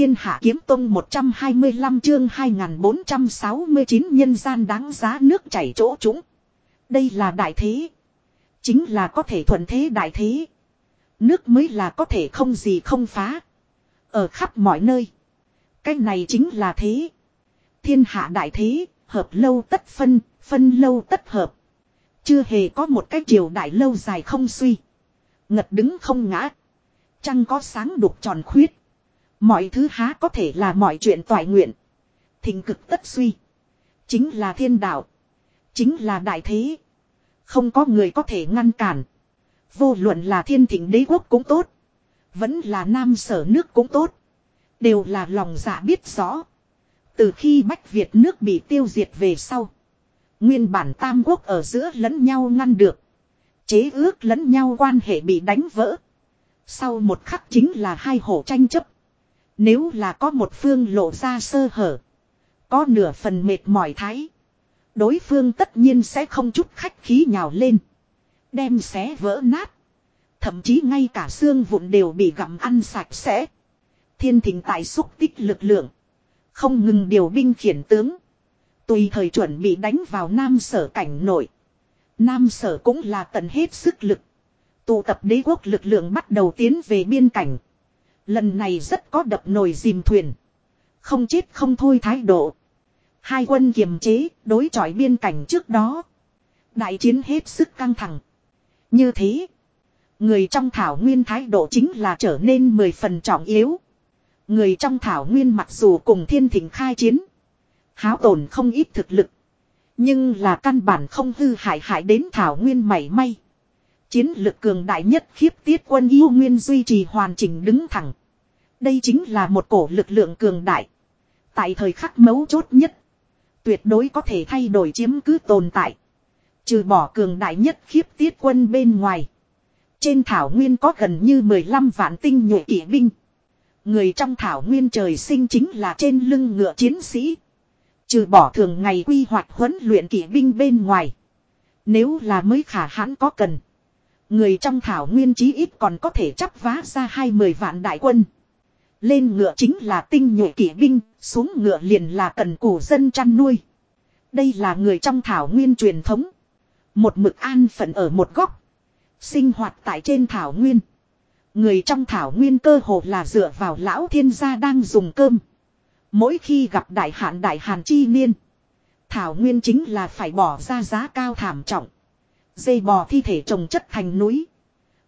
Thiên Hạ Kiếm Tông 125 chương 2469 nhân gian đáng giá nước chảy chỗ chúng. Đây là đại thế. Chính là có thể thuận thế đại thế. Nước mới là có thể không gì không phá. Ở khắp mọi nơi. Cái này chính là thế. Thiên hạ đại thế, hợp lâu tất phân, phân lâu tất hợp. Chưa hề có một cái triều đại lâu dài không suy. Ngật đứng không ngã. Trăng có sáng đục tròn khuyết. Mọi thứ há có thể là mọi chuyện toại nguyện. Thình cực tất suy. Chính là thiên đạo. Chính là đại thế. Không có người có thể ngăn cản. Vô luận là thiên thịnh đế quốc cũng tốt. Vẫn là nam sở nước cũng tốt. Đều là lòng dạ biết rõ. Từ khi Bách Việt nước bị tiêu diệt về sau. Nguyên bản tam quốc ở giữa lẫn nhau ngăn được. Chế ước lẫn nhau quan hệ bị đánh vỡ. Sau một khắc chính là hai hổ tranh chấp. Nếu là có một phương lộ ra sơ hở. Có nửa phần mệt mỏi thái. Đối phương tất nhiên sẽ không chút khách khí nhào lên. Đem xé vỡ nát. Thậm chí ngay cả xương vụn đều bị gặm ăn sạch sẽ. Thiên thỉnh tại xúc tích lực lượng. Không ngừng điều binh khiển tướng. Tùy thời chuẩn bị đánh vào Nam sở cảnh nội. Nam sở cũng là tận hết sức lực. Tụ tập đế quốc lực lượng bắt đầu tiến về biên cảnh. Lần này rất có đập nồi dìm thuyền. Không chết không thôi thái độ. Hai quân kiềm chế, đối chọi biên cảnh trước đó. Đại chiến hết sức căng thẳng. Như thế, người trong thảo nguyên thái độ chính là trở nên mười phần trọng yếu. Người trong thảo nguyên mặc dù cùng thiên thỉnh khai chiến. Háo tổn không ít thực lực. Nhưng là căn bản không hư hại hại đến thảo nguyên mảy may. Chiến lực cường đại nhất khiếp tiết quân yêu nguyên duy trì hoàn chỉnh đứng thẳng. Đây chính là một cổ lực lượng cường đại. Tại thời khắc mấu chốt nhất. Tuyệt đối có thể thay đổi chiếm cứ tồn tại. Trừ bỏ cường đại nhất khiếp tiết quân bên ngoài. Trên thảo nguyên có gần như 15 vạn tinh nhuệ kỵ binh. Người trong thảo nguyên trời sinh chính là trên lưng ngựa chiến sĩ. Trừ bỏ thường ngày quy hoạch huấn luyện kỵ binh bên ngoài. Nếu là mới khả hãn có cần. Người trong thảo nguyên chí ít còn có thể chắp vá ra hai mười vạn đại quân. Lên ngựa chính là tinh nhuệ kỵ binh, xuống ngựa liền là cần củ dân chăn nuôi. Đây là người trong thảo nguyên truyền thống. Một mực an phận ở một góc. Sinh hoạt tại trên thảo nguyên. Người trong thảo nguyên cơ hồ là dựa vào lão thiên gia đang dùng cơm. Mỗi khi gặp đại hạn đại hàn chi niên. Thảo nguyên chính là phải bỏ ra giá cao thảm trọng. Dây bò thi thể trồng chất thành núi.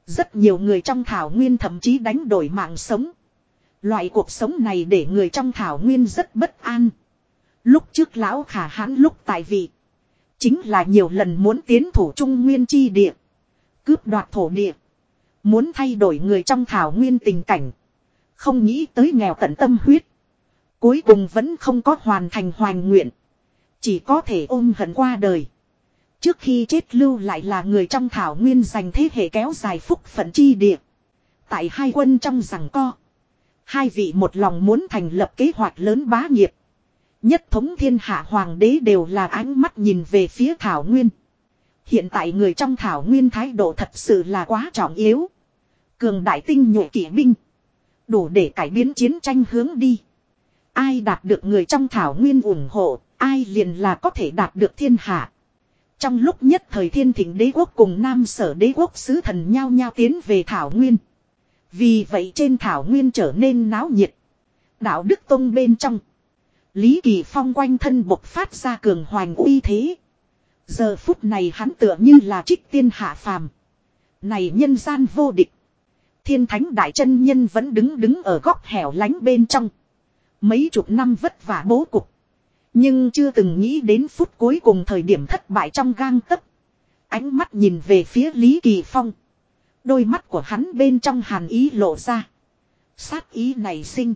Rất nhiều người trong thảo nguyên thậm chí đánh đổi mạng sống. Loại cuộc sống này để người trong thảo nguyên rất bất an. Lúc trước lão khả hãn lúc tại vị. Chính là nhiều lần muốn tiến thủ trung nguyên chi địa. Cướp đoạt thổ địa. Muốn thay đổi người trong thảo nguyên tình cảnh. Không nghĩ tới nghèo tận tâm huyết. Cuối cùng vẫn không có hoàn thành hoàn nguyện. Chỉ có thể ôm hận qua đời. Trước khi chết lưu lại là người trong thảo nguyên dành thế hệ kéo dài phúc phận chi địa. Tại hai quân trong rằng co. Hai vị một lòng muốn thành lập kế hoạch lớn bá nghiệp. Nhất thống thiên hạ hoàng đế đều là ánh mắt nhìn về phía thảo nguyên. Hiện tại người trong thảo nguyên thái độ thật sự là quá trọng yếu. Cường đại tinh nhuệ kỵ binh. Đủ để cải biến chiến tranh hướng đi. Ai đạt được người trong thảo nguyên ủng hộ, ai liền là có thể đạt được thiên hạ. Trong lúc nhất thời thiên thịnh đế quốc cùng nam sở đế quốc sứ thần nhau nhau tiến về thảo nguyên. Vì vậy trên thảo nguyên trở nên náo nhiệt. Đạo Đức Tông bên trong. Lý Kỳ Phong quanh thân bộc phát ra cường hoành uy thế. Giờ phút này hắn tựa như là trích tiên hạ phàm. Này nhân gian vô địch. Thiên thánh đại chân nhân vẫn đứng đứng ở góc hẻo lánh bên trong. Mấy chục năm vất vả bố cục. Nhưng chưa từng nghĩ đến phút cuối cùng thời điểm thất bại trong gang tấc. Ánh mắt nhìn về phía Lý Kỳ Phong. Đôi mắt của hắn bên trong hàn ý lộ ra. Sát ý này sinh.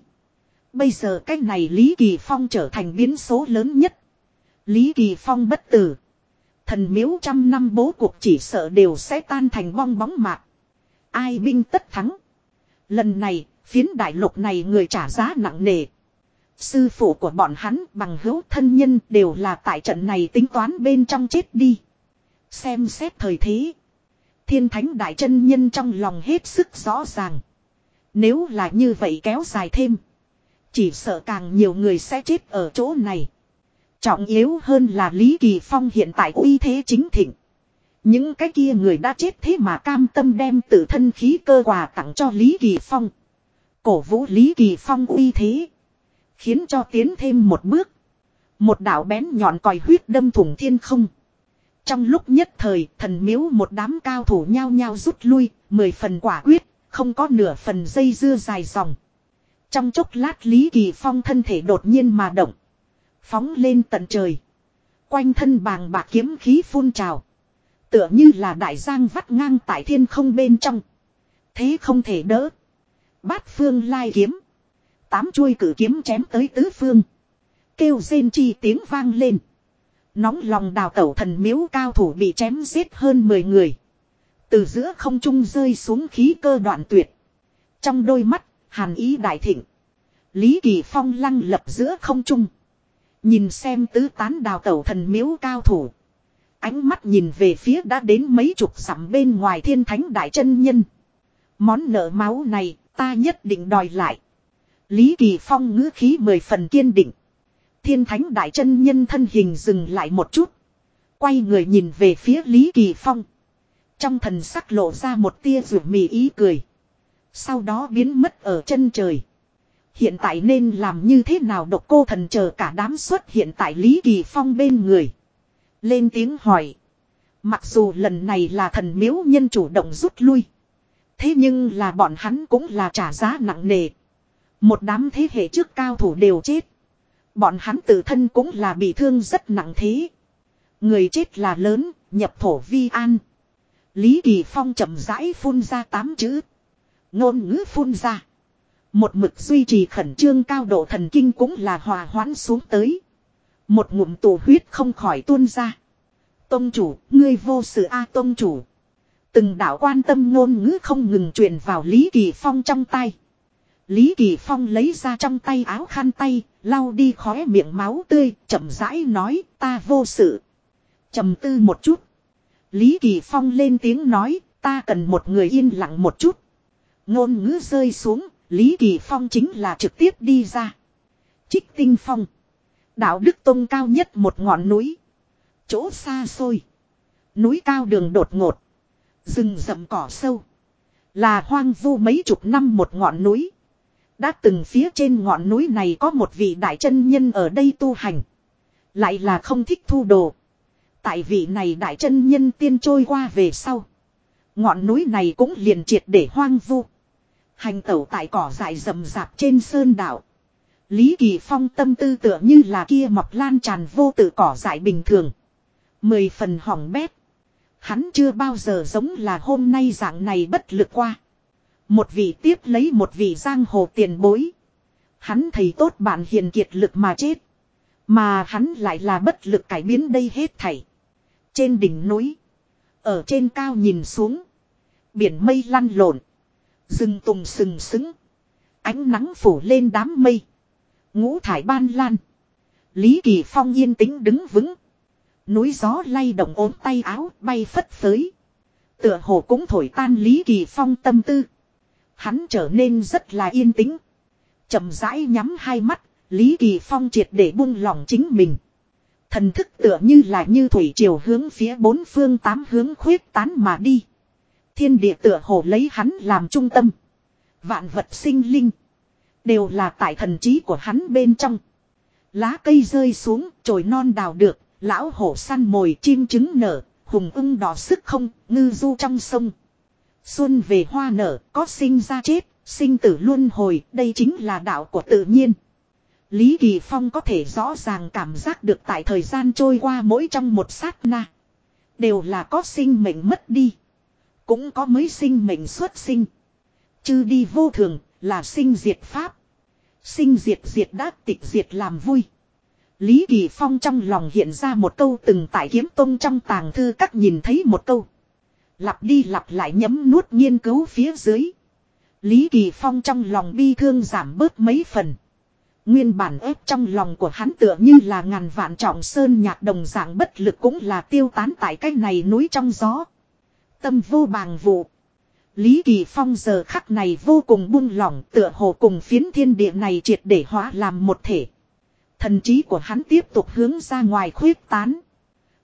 Bây giờ cái này Lý Kỳ Phong trở thành biến số lớn nhất. Lý Kỳ Phong bất tử. Thần miếu trăm năm bố cuộc chỉ sợ đều sẽ tan thành bong bóng mạc. Ai binh tất thắng. Lần này, phiến đại lục này người trả giá nặng nề. Sư phụ của bọn hắn bằng hữu thân nhân đều là tại trận này tính toán bên trong chết đi. Xem xét thời thế. Thiên thánh đại chân nhân trong lòng hết sức rõ ràng. Nếu là như vậy kéo dài thêm. Chỉ sợ càng nhiều người sẽ chết ở chỗ này. Trọng yếu hơn là Lý Kỳ Phong hiện tại uy thế chính thịnh. Những cái kia người đã chết thế mà cam tâm đem tự thân khí cơ quà tặng cho Lý Kỳ Phong. Cổ vũ Lý Kỳ Phong uy thế. Khiến cho tiến thêm một bước. Một đạo bén nhọn còi huyết đâm thủng thiên không. Trong lúc nhất thời thần miếu một đám cao thủ nhao nhao rút lui, mười phần quả quyết, không có nửa phần dây dưa dài dòng. Trong chốc lát Lý Kỳ Phong thân thể đột nhiên mà động. Phóng lên tận trời. Quanh thân bàng bạc kiếm khí phun trào. Tựa như là đại giang vắt ngang tại thiên không bên trong. Thế không thể đỡ. Bát phương lai kiếm. Tám chuôi cử kiếm chém tới tứ phương. Kêu rên chi tiếng vang lên. Nóng lòng đào tẩu thần miếu cao thủ bị chém giết hơn 10 người. Từ giữa không trung rơi xuống khí cơ đoạn tuyệt. Trong đôi mắt, hàn ý đại thịnh. Lý Kỳ Phong lăng lập giữa không trung. Nhìn xem tứ tán đào tẩu thần miếu cao thủ. Ánh mắt nhìn về phía đã đến mấy chục dặm bên ngoài thiên thánh đại chân nhân. Món nợ máu này ta nhất định đòi lại. Lý Kỳ Phong ngữ khí mười phần kiên định. Thiên thánh đại chân nhân thân hình dừng lại một chút. Quay người nhìn về phía Lý Kỳ Phong. Trong thần sắc lộ ra một tia rủ mì ý cười. Sau đó biến mất ở chân trời. Hiện tại nên làm như thế nào độc cô thần chờ cả đám xuất hiện tại Lý Kỳ Phong bên người. Lên tiếng hỏi. Mặc dù lần này là thần miếu nhân chủ động rút lui. Thế nhưng là bọn hắn cũng là trả giá nặng nề. Một đám thế hệ trước cao thủ đều chết. Bọn hắn tự thân cũng là bị thương rất nặng thế. Người chết là lớn, nhập thổ vi an. Lý Kỳ Phong chậm rãi phun ra tám chữ. Ngôn ngữ phun ra. Một mực duy trì khẩn trương cao độ thần kinh cũng là hòa hoãn xuống tới. Một ngụm tù huyết không khỏi tuôn ra. Tông chủ, ngươi vô sự A tông chủ. Từng đạo quan tâm ngôn ngữ không ngừng truyền vào Lý Kỳ Phong trong tay. Lý Kỳ Phong lấy ra trong tay áo khăn tay, lau đi khóe miệng máu tươi, chậm rãi nói, ta vô sự. trầm tư một chút. Lý Kỳ Phong lên tiếng nói, ta cần một người yên lặng một chút. Ngôn ngữ rơi xuống, Lý Kỳ Phong chính là trực tiếp đi ra. Trích tinh phong. Đạo Đức Tông cao nhất một ngọn núi. Chỗ xa xôi. Núi cao đường đột ngột. Rừng rậm cỏ sâu. Là hoang vu mấy chục năm một ngọn núi. Đã từng phía trên ngọn núi này có một vị đại chân nhân ở đây tu hành. Lại là không thích thu đồ. Tại vị này đại chân nhân tiên trôi qua về sau. Ngọn núi này cũng liền triệt để hoang vu. Hành tẩu tại cỏ dại rậm rạp trên sơn đảo. Lý Kỳ Phong tâm tư tựa như là kia mọc lan tràn vô tự cỏ dại bình thường. Mười phần hỏng bét. Hắn chưa bao giờ giống là hôm nay dạng này bất lực qua. Một vị tiếp lấy một vị giang hồ tiền bối. Hắn thầy tốt bạn hiền kiệt lực mà chết. Mà hắn lại là bất lực cải biến đây hết thảy. Trên đỉnh núi. Ở trên cao nhìn xuống. Biển mây lăn lộn. Rừng tùng sừng sững. Ánh nắng phủ lên đám mây. Ngũ thải ban lan. Lý Kỳ Phong yên tĩnh đứng vững. Núi gió lay động ốm tay áo bay phất phới. Tựa hồ cũng thổi tan Lý Kỳ Phong tâm tư. Hắn trở nên rất là yên tĩnh. chậm rãi nhắm hai mắt, Lý Kỳ Phong triệt để buông lòng chính mình. Thần thức tựa như là như thủy triều hướng phía bốn phương tám hướng khuyết tán mà đi. Thiên địa tựa hồ lấy hắn làm trung tâm. Vạn vật sinh linh. Đều là tại thần trí của hắn bên trong. Lá cây rơi xuống, trồi non đào được, lão hổ săn mồi chim trứng nở, hùng ưng đỏ sức không, ngư du trong sông. Xuân về hoa nở, có sinh ra chết, sinh tử luân hồi, đây chính là đạo của tự nhiên. Lý Kỳ Phong có thể rõ ràng cảm giác được tại thời gian trôi qua mỗi trong một sát na. Đều là có sinh mệnh mất đi. Cũng có mới sinh mệnh xuất sinh. Chứ đi vô thường, là sinh diệt pháp. Sinh diệt diệt đã tịch diệt làm vui. Lý Kỳ Phong trong lòng hiện ra một câu từng tại kiếm tông trong tàng thư các nhìn thấy một câu. Lặp đi lặp lại nhấm nuốt nghiên cứu phía dưới. Lý Kỳ Phong trong lòng bi thương giảm bớt mấy phần. Nguyên bản ép trong lòng của hắn tựa như là ngàn vạn trọng sơn nhạc đồng dạng bất lực cũng là tiêu tán tại cái này núi trong gió. Tâm vô bàng vụ. Lý Kỳ Phong giờ khắc này vô cùng buông lỏng tựa hồ cùng phiến thiên địa này triệt để hóa làm một thể. Thần trí của hắn tiếp tục hướng ra ngoài khuyết tán.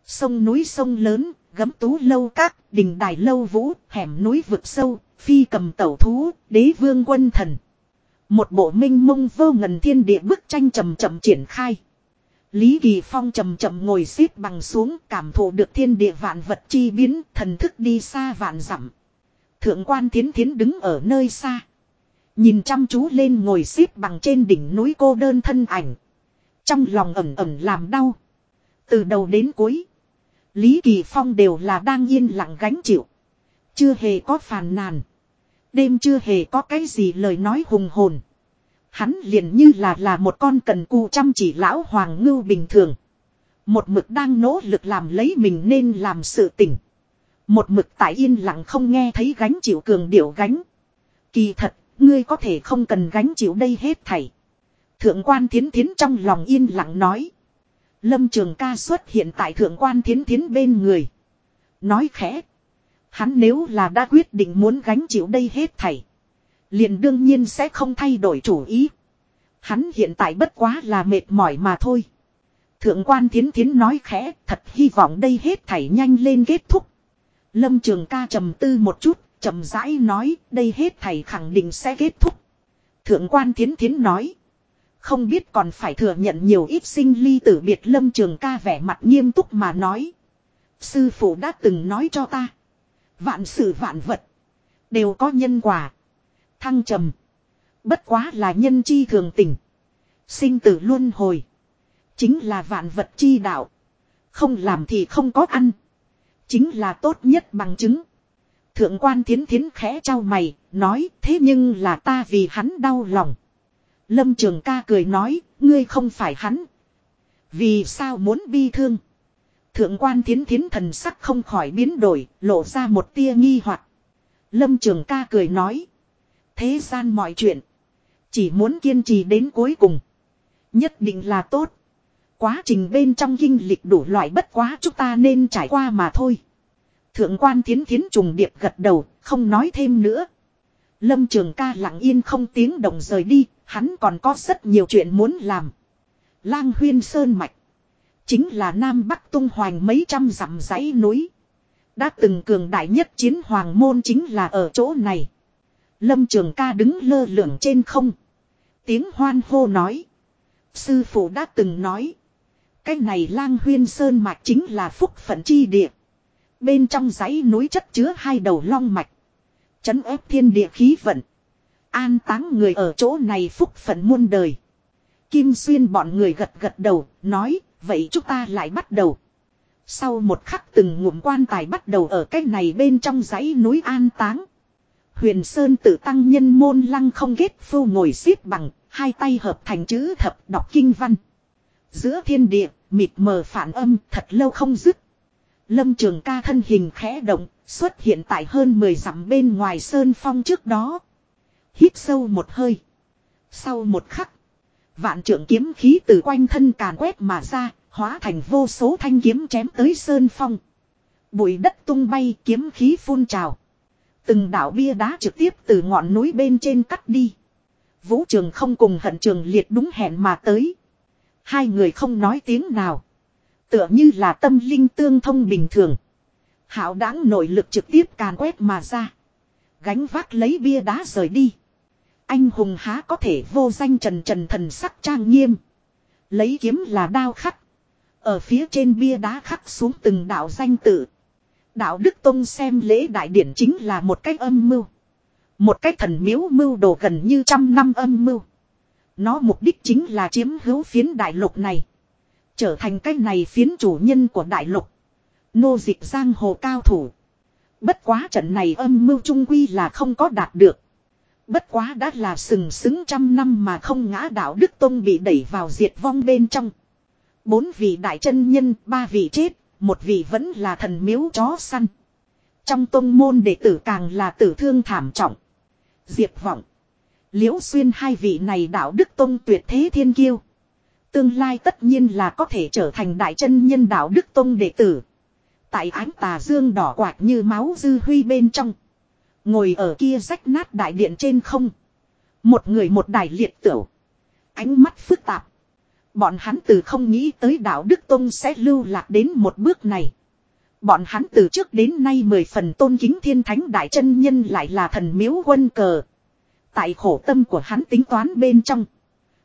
Sông núi sông lớn, gấm tú lâu các, đình đài lâu vũ, hẻm núi vực sâu, phi cầm tẩu thú, đế vương quân thần. Một bộ minh mông vô ngần thiên địa bức tranh chậm chậm triển khai. Lý Kỳ Phong chậm chậm ngồi xếp bằng xuống cảm thụ được thiên địa vạn vật chi biến, thần thức đi xa vạn dặm. Thượng quan thiến thiến đứng ở nơi xa. Nhìn chăm chú lên ngồi xếp bằng trên đỉnh núi cô đơn thân ảnh. Trong lòng ẩm ẩm làm đau. Từ đầu đến cuối. Lý Kỳ Phong đều là đang yên lặng gánh chịu. Chưa hề có phàn nàn. Đêm chưa hề có cái gì lời nói hùng hồn. Hắn liền như là là một con cần cù chăm chỉ lão hoàng ngưu bình thường. Một mực đang nỗ lực làm lấy mình nên làm sự tỉnh. Một mực tại yên lặng không nghe thấy gánh chịu cường điệu gánh. Kỳ thật, ngươi có thể không cần gánh chịu đây hết thảy. Thượng quan thiến thiến trong lòng yên lặng nói. Lâm trường ca xuất hiện tại thượng quan thiến thiến bên người. Nói khẽ. Hắn nếu là đã quyết định muốn gánh chịu đây hết thảy. Liền đương nhiên sẽ không thay đổi chủ ý. Hắn hiện tại bất quá là mệt mỏi mà thôi. Thượng quan thiến thiến nói khẽ thật hy vọng đây hết thảy nhanh lên kết thúc. Lâm trường ca trầm tư một chút, chậm rãi nói đây hết thảy khẳng định sẽ kết thúc. Thượng quan thiến thiến nói. Không biết còn phải thừa nhận nhiều ít sinh ly tử biệt lâm trường ca vẻ mặt nghiêm túc mà nói. Sư phụ đã từng nói cho ta. Vạn sự vạn vật. Đều có nhân quả. Thăng trầm. Bất quá là nhân chi thường tình. Sinh tử luân hồi. Chính là vạn vật chi đạo. Không làm thì không có ăn. Chính là tốt nhất bằng chứng. Thượng quan thiến thiến khẽ trao mày, nói thế nhưng là ta vì hắn đau lòng. Lâm Trường ca cười nói, ngươi không phải hắn. Vì sao muốn bi thương? Thượng quan thiến thiến thần sắc không khỏi biến đổi, lộ ra một tia nghi hoặc. Lâm Trường ca cười nói. Thế gian mọi chuyện. Chỉ muốn kiên trì đến cuối cùng. Nhất định là tốt. Quá trình bên trong kinh lịch đủ loại bất quá chúng ta nên trải qua mà thôi. Thượng quan thiến thiến trùng điệp gật đầu, không nói thêm nữa. Lâm Trường ca lặng yên không tiếng động rời đi, hắn còn có rất nhiều chuyện muốn làm. Lang huyên sơn mạch. Chính là Nam Bắc tung hoành mấy trăm dặm dãy núi. Đã từng cường đại nhất chiến hoàng môn chính là ở chỗ này. Lâm Trường ca đứng lơ lửng trên không. Tiếng hoan hô nói. Sư phụ đã từng nói. Cái này lang huyên sơn mạch chính là phúc phận chi địa. Bên trong dãy núi chất chứa hai đầu long mạch. Chấn ép thiên địa khí vận. An táng người ở chỗ này phúc phận muôn đời. Kim Xuyên bọn người gật gật đầu, nói, vậy chúng ta lại bắt đầu. Sau một khắc từng ngụm quan tài bắt đầu ở cái này bên trong dãy núi an táng. Huyền Sơn tự tăng nhân môn lăng không ghét phu ngồi xếp bằng, hai tay hợp thành chữ thập đọc kinh văn. Giữa thiên địa, mịt mờ phản âm thật lâu không dứt. Lâm Trường ca thân hình khẽ động, xuất hiện tại hơn 10 dặm bên ngoài Sơn Phong trước đó. Hít sâu một hơi. Sau một khắc, vạn trưởng kiếm khí từ quanh thân càn quét mà ra, hóa thành vô số thanh kiếm chém tới Sơn Phong. Bụi đất tung bay kiếm khí phun trào. Từng đảo bia đá trực tiếp từ ngọn núi bên trên cắt đi. Vũ trường không cùng hận trường liệt đúng hẹn mà tới. Hai người không nói tiếng nào. Tựa như là tâm linh tương thông bình thường. Hảo đáng nội lực trực tiếp càn quét mà ra. Gánh vác lấy bia đá rời đi. Anh hùng há có thể vô danh trần trần thần sắc trang nghiêm. Lấy kiếm là đao khắc. Ở phía trên bia đá khắc xuống từng đạo danh tự. Đạo Đức Tông xem lễ đại điển chính là một cách âm mưu. Một cách thần miếu mưu đồ gần như trăm năm âm mưu. Nó mục đích chính là chiếm hữu phiến đại lục này. Trở thành cách này phiến chủ nhân của đại lục. Nô dịch giang hồ cao thủ. Bất quá trận này âm mưu trung quy là không có đạt được. Bất quá đã là sừng sững trăm năm mà không ngã đạo Đức Tông bị đẩy vào diệt vong bên trong. Bốn vị đại chân nhân, ba vị chết, một vị vẫn là thần miếu chó săn. Trong tông môn đệ tử càng là tử thương thảm trọng. Diệp vọng. Liễu xuyên hai vị này đạo đức tông tuyệt thế thiên kiêu. Tương lai tất nhiên là có thể trở thành đại chân nhân đạo đức tông đệ tử. Tại ánh tà dương đỏ quạt như máu dư huy bên trong. Ngồi ở kia rách nát đại điện trên không. Một người một đài liệt tửu. Ánh mắt phức tạp. Bọn hắn từ không nghĩ tới đạo Đức Tông sẽ lưu lạc đến một bước này. Bọn hắn từ trước đến nay mười phần tôn kính thiên thánh đại chân nhân lại là thần miếu quân cờ. Tại khổ tâm của hắn tính toán bên trong.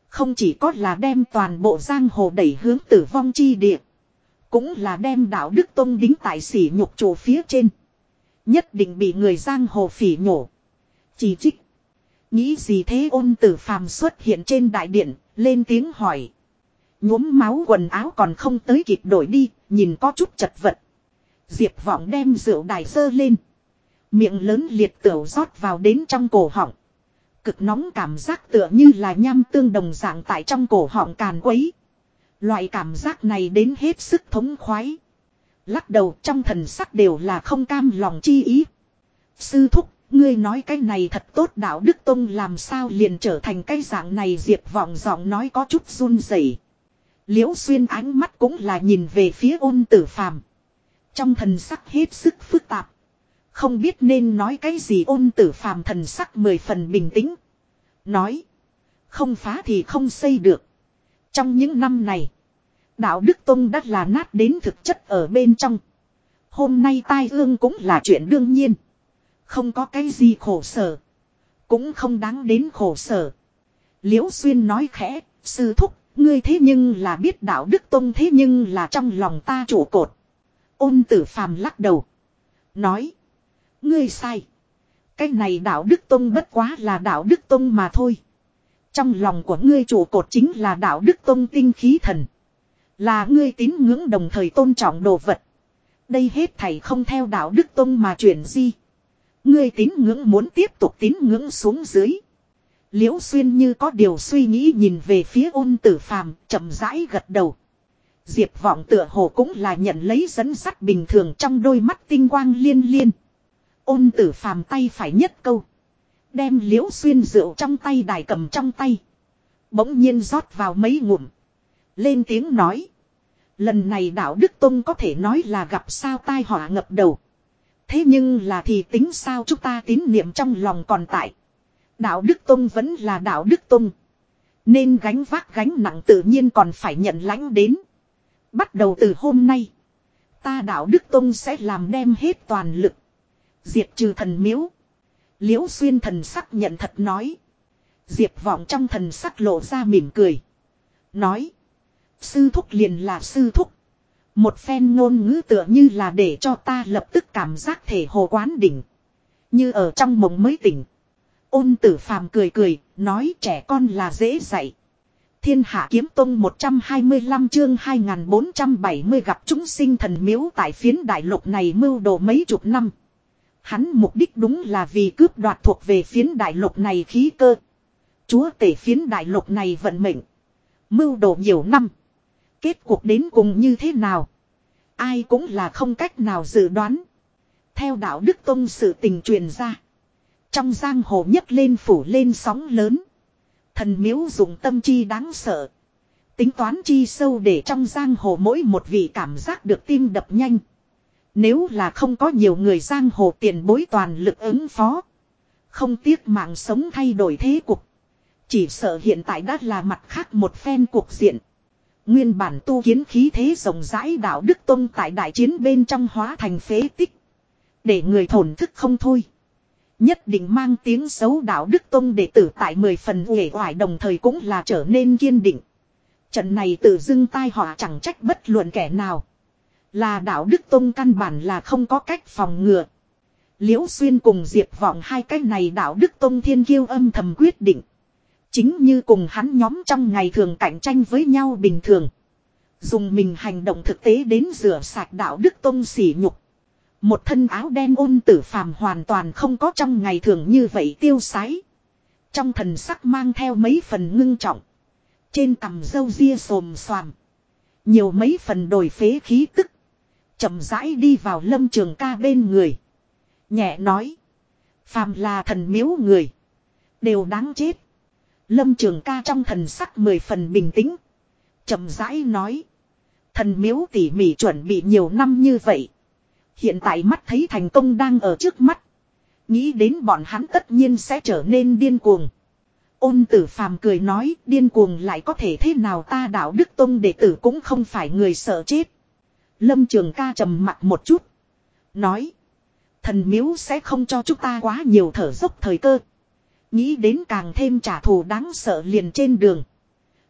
Không chỉ có là đem toàn bộ giang hồ đẩy hướng tử vong chi địa. Cũng là đem đạo Đức Tông đính tại sỉ nhục chỗ phía trên. Nhất định bị người giang hồ phỉ nhổ. Chỉ trích. Nghĩ gì thế ôn tử phàm xuất hiện trên đại điện, lên tiếng hỏi. Nhuốm máu quần áo còn không tới kịp đổi đi, nhìn có chút chật vật. Diệp vọng đem rượu đài sơ lên. Miệng lớn liệt tửu rót vào đến trong cổ họng. Cực nóng cảm giác tựa như là nham tương đồng dạng tại trong cổ họng càn quấy. Loại cảm giác này đến hết sức thống khoái. Lắc đầu trong thần sắc đều là không cam lòng chi ý. Sư thúc, ngươi nói cái này thật tốt đạo Đức Tông làm sao liền trở thành cái dạng này diệp vọng giọng nói có chút run rẩy. Liễu xuyên ánh mắt cũng là nhìn về phía ôn tử phàm. Trong thần sắc hết sức phức tạp. Không biết nên nói cái gì ôn tử phàm thần sắc mười phần bình tĩnh. Nói. Không phá thì không xây được. Trong những năm này. Đạo Đức Tông đã là nát đến thực chất ở bên trong. Hôm nay tai ương cũng là chuyện đương nhiên. Không có cái gì khổ sở. Cũng không đáng đến khổ sở. Liễu Xuyên nói khẽ, sư thúc, ngươi thế nhưng là biết đạo Đức Tông thế nhưng là trong lòng ta trụ cột. Ôn tử phàm lắc đầu. Nói. Ngươi sai. Cái này đạo Đức Tông bất quá là đạo Đức Tông mà thôi. Trong lòng của ngươi trụ cột chính là đạo Đức Tông tinh khí thần. Là ngươi tín ngưỡng đồng thời tôn trọng đồ vật. Đây hết thảy không theo đạo Đức Tông mà chuyển di. Ngươi tín ngưỡng muốn tiếp tục tín ngưỡng xuống dưới. Liễu xuyên như có điều suy nghĩ nhìn về phía ôn tử phàm, chậm rãi gật đầu. Diệp vọng tựa hồ cũng là nhận lấy dẫn sắt bình thường trong đôi mắt tinh quang liên liên. Ôn tử phàm tay phải nhất câu. Đem liễu xuyên rượu trong tay đài cầm trong tay. Bỗng nhiên rót vào mấy ngụm. Lên tiếng nói. Lần này đạo Đức Tông có thể nói là gặp sao tai họa ngập đầu. Thế nhưng là thì tính sao chúng ta tín niệm trong lòng còn tại. Đạo Đức Tông vẫn là đạo Đức Tông. Nên gánh vác gánh nặng tự nhiên còn phải nhận lãnh đến. Bắt đầu từ hôm nay. Ta đạo Đức Tông sẽ làm đem hết toàn lực. Diệt trừ thần miếu. Liễu xuyên thần sắc nhận thật nói. Diệp vọng trong thần sắc lộ ra mỉm cười. Nói. Sư thúc liền là sư thúc. Một phen ngôn ngữ tựa như là để cho ta lập tức cảm giác thể hồ quán đỉnh. Như ở trong mộng mới tỉnh. Ôn tử phàm cười cười, nói trẻ con là dễ dạy. Thiên hạ kiếm tông 125 chương 2470 gặp chúng sinh thần miếu tại phiến đại lục này mưu đồ mấy chục năm. Hắn mục đích đúng là vì cướp đoạt thuộc về phiến đại lục này khí cơ. Chúa tể phiến đại lục này vận mệnh. Mưu đồ nhiều năm. Kết cuộc đến cùng như thế nào? Ai cũng là không cách nào dự đoán. Theo đạo Đức Tông sự tình truyền ra. Trong giang hồ nhất lên phủ lên sóng lớn. Thần miếu dùng tâm chi đáng sợ. Tính toán chi sâu để trong giang hồ mỗi một vị cảm giác được tim đập nhanh. Nếu là không có nhiều người giang hồ tiền bối toàn lực ứng phó. Không tiếc mạng sống thay đổi thế cục. Chỉ sợ hiện tại đã là mặt khác một phen cuộc diện. Nguyên bản tu kiến khí thế rộng rãi đạo Đức Tông tại đại chiến bên trong hóa thành phế tích. Để người thổn thức không thôi. Nhất định mang tiếng xấu đạo Đức Tông đệ tử tại mười phần uể oải đồng thời cũng là trở nên kiên định. Trận này tự dưng tai họa chẳng trách bất luận kẻ nào. Là đạo Đức Tông căn bản là không có cách phòng ngừa. Liễu Xuyên cùng Diệp Vọng hai cách này đạo Đức Tông thiên kiêu âm thầm quyết định. Chính như cùng hắn nhóm trong ngày thường cạnh tranh với nhau bình thường. Dùng mình hành động thực tế đến rửa sạch đạo Đức tôn sỉ nhục. Một thân áo đen ôn tử phàm hoàn toàn không có trong ngày thường như vậy tiêu sái. Trong thần sắc mang theo mấy phần ngưng trọng. Trên cằm râu ria xồm xoàm. Nhiều mấy phần đổi phế khí tức. chậm rãi đi vào lâm trường ca bên người. Nhẹ nói. Phàm là thần miếu người. Đều đáng chết. Lâm trường ca trong thần sắc mười phần bình tĩnh. chậm rãi nói. Thần miếu tỉ mỉ chuẩn bị nhiều năm như vậy. Hiện tại mắt thấy thành công đang ở trước mắt. Nghĩ đến bọn hắn tất nhiên sẽ trở nên điên cuồng. Ôn tử phàm cười nói, điên cuồng lại có thể thế nào ta đạo đức tông đệ tử cũng không phải người sợ chết. Lâm trường ca trầm mặt một chút. Nói. Thần miếu sẽ không cho chúng ta quá nhiều thở dốc thời cơ. Nghĩ đến càng thêm trả thù đáng sợ liền trên đường.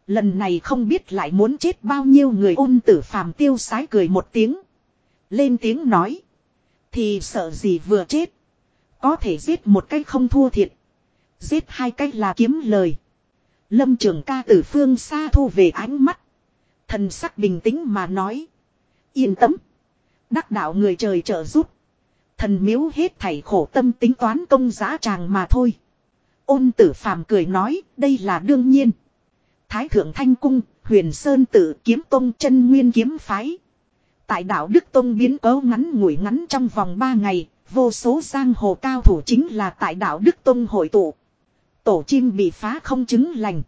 Lần này không biết lại muốn chết bao nhiêu người ôn tử phàm tiêu sái cười một tiếng. Lên tiếng nói. Thì sợ gì vừa chết. Có thể giết một cách không thua thiệt. Giết hai cách là kiếm lời. Lâm trường ca tử phương xa thu về ánh mắt. Thần sắc bình tĩnh mà nói. Yên tâm. Đắc đạo người trời trợ giúp. Thần miếu hết thảy khổ tâm tính toán công giá tràng mà thôi. Ôn tử phàm cười nói đây là đương nhiên. Thái thượng thanh cung, huyền sơn tự kiếm tông chân nguyên kiếm phái. Tại đạo Đức Tông biến cấu ngắn ngủi ngắn trong vòng 3 ngày, vô số giang hồ cao thủ chính là tại đạo Đức Tông hội tụ. Tổ chim bị phá không chứng lành.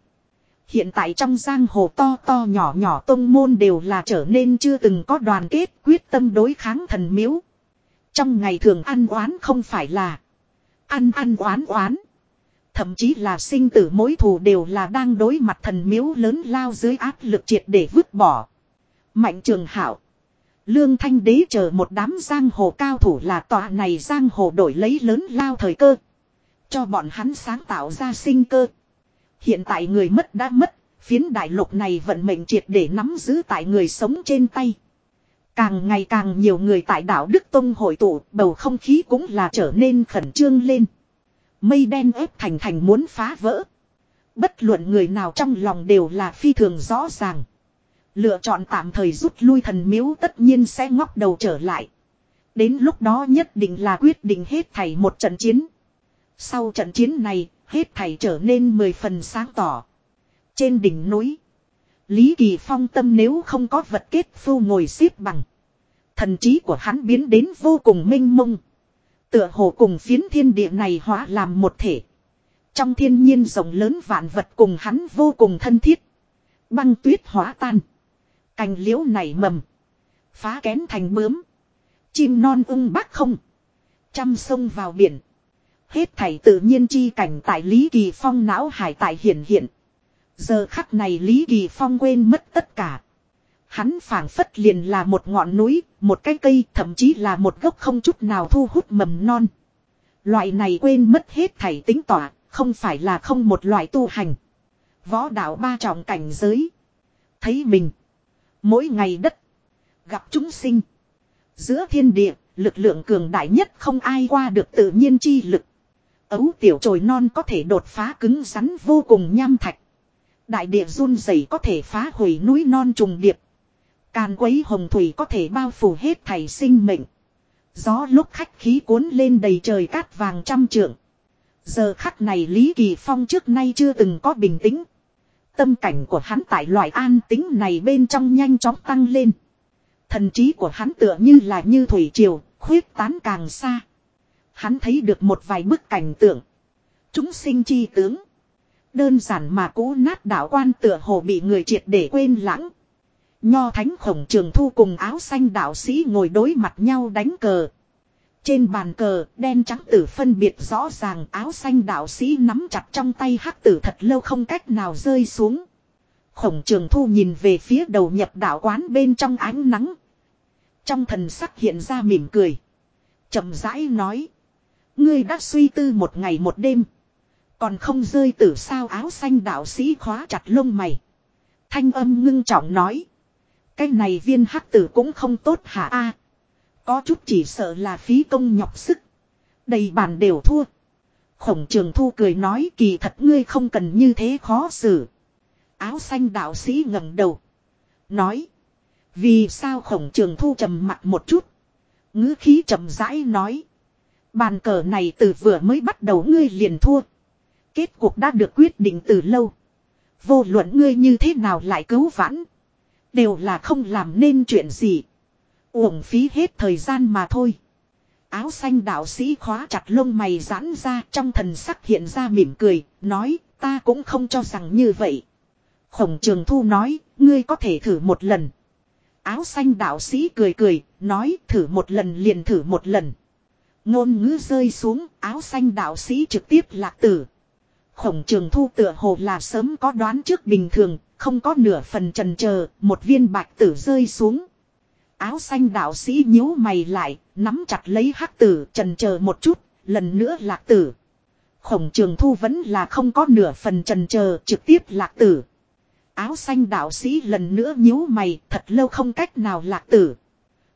Hiện tại trong giang hồ to to nhỏ nhỏ tông môn đều là trở nên chưa từng có đoàn kết quyết tâm đối kháng thần miếu. Trong ngày thường ăn oán không phải là ăn ăn oán oán. Thậm chí là sinh tử mối thù đều là đang đối mặt thần miếu lớn lao dưới áp lực triệt để vứt bỏ. Mạnh trường hảo. Lương thanh đế chờ một đám giang hồ cao thủ là tòa này giang hồ đổi lấy lớn lao thời cơ. Cho bọn hắn sáng tạo ra sinh cơ. Hiện tại người mất đã mất, phiến đại lục này vận mệnh triệt để nắm giữ tại người sống trên tay. Càng ngày càng nhiều người tại đảo Đức Tông hội tụ, bầu không khí cũng là trở nên khẩn trương lên. Mây đen ép thành thành muốn phá vỡ. Bất luận người nào trong lòng đều là phi thường rõ ràng. Lựa chọn tạm thời rút lui thần miếu tất nhiên sẽ ngóc đầu trở lại. Đến lúc đó nhất định là quyết định hết thảy một trận chiến. Sau trận chiến này, hết thảy trở nên mười phần sáng tỏ. Trên đỉnh núi, Lý Kỳ Phong tâm nếu không có vật kết phu ngồi xếp bằng. Thần trí của hắn biến đến vô cùng minh mông. Tựa hồ cùng phiến thiên địa này hóa làm một thể. Trong thiên nhiên rộng lớn vạn vật cùng hắn vô cùng thân thiết. Băng tuyết hóa tan. Cành liễu nảy mầm. Phá kén thành bướm. Chim non ưng bắc không. Trăm sông vào biển. Hết thảy tự nhiên chi cảnh tại Lý Kỳ Phong não hải tại hiện hiện. Giờ khắc này Lý Kỳ Phong quên mất tất cả. Hắn phảng phất liền là một ngọn núi, một cái cây, thậm chí là một gốc không chút nào thu hút mầm non. Loại này quên mất hết thảy tính tỏa, không phải là không một loại tu hành. Võ đạo ba trọng cảnh giới. Thấy mình. Mỗi ngày đất. Gặp chúng sinh. Giữa thiên địa, lực lượng cường đại nhất không ai qua được tự nhiên chi lực. Ấu tiểu trồi non có thể đột phá cứng rắn vô cùng nham thạch. Đại địa run rẩy có thể phá hủy núi non trùng điệp. Càn quấy hồng thủy có thể bao phủ hết thảy sinh mệnh. Gió lúc khách khí cuốn lên đầy trời cát vàng trăm trượng. Giờ khắc này Lý Kỳ Phong trước nay chưa từng có bình tĩnh. Tâm cảnh của hắn tại loại an tính này bên trong nhanh chóng tăng lên. Thần trí của hắn tựa như là như thủy triều, khuyết tán càng xa. Hắn thấy được một vài bức cảnh tượng. Chúng sinh chi tướng. Đơn giản mà cũ nát đạo quan tựa hồ bị người triệt để quên lãng. Nho thánh khổng trường thu cùng áo xanh đạo sĩ ngồi đối mặt nhau đánh cờ. Trên bàn cờ, đen trắng tử phân biệt rõ ràng áo xanh đạo sĩ nắm chặt trong tay hắc tử thật lâu không cách nào rơi xuống. Khổng trường thu nhìn về phía đầu nhập đạo quán bên trong ánh nắng. Trong thần sắc hiện ra mỉm cười. chậm rãi nói. Ngươi đã suy tư một ngày một đêm. Còn không rơi tử sao áo xanh đạo sĩ khóa chặt lông mày. Thanh âm ngưng trọng nói. Cái này viên hắc tử cũng không tốt hả a Có chút chỉ sợ là phí công nhọc sức. Đầy bàn đều thua. Khổng trường thu cười nói kỳ thật ngươi không cần như thế khó xử. Áo xanh đạo sĩ ngẩng đầu. Nói. Vì sao khổng trường thu trầm mặt một chút. ngữ khí trầm rãi nói. Bàn cờ này từ vừa mới bắt đầu ngươi liền thua. Kết cuộc đã được quyết định từ lâu. Vô luận ngươi như thế nào lại cứu vãn. Đều là không làm nên chuyện gì. Uổng phí hết thời gian mà thôi. Áo xanh đạo sĩ khóa chặt lông mày giãn ra trong thần sắc hiện ra mỉm cười, nói ta cũng không cho rằng như vậy. Khổng trường thu nói, ngươi có thể thử một lần. Áo xanh đạo sĩ cười cười, nói thử một lần liền thử một lần. Ngôn ngữ rơi xuống, áo xanh đạo sĩ trực tiếp lạc tử. Khổng trường thu tựa hồ là sớm có đoán trước bình thường, không có nửa phần trần chờ một viên bạch tử rơi xuống. Áo xanh đạo sĩ nhíu mày lại, nắm chặt lấy hắc tử trần chờ một chút, lần nữa lạc tử. Khổng trường thu vẫn là không có nửa phần trần chờ trực tiếp lạc tử. Áo xanh đạo sĩ lần nữa nhíu mày thật lâu không cách nào lạc tử.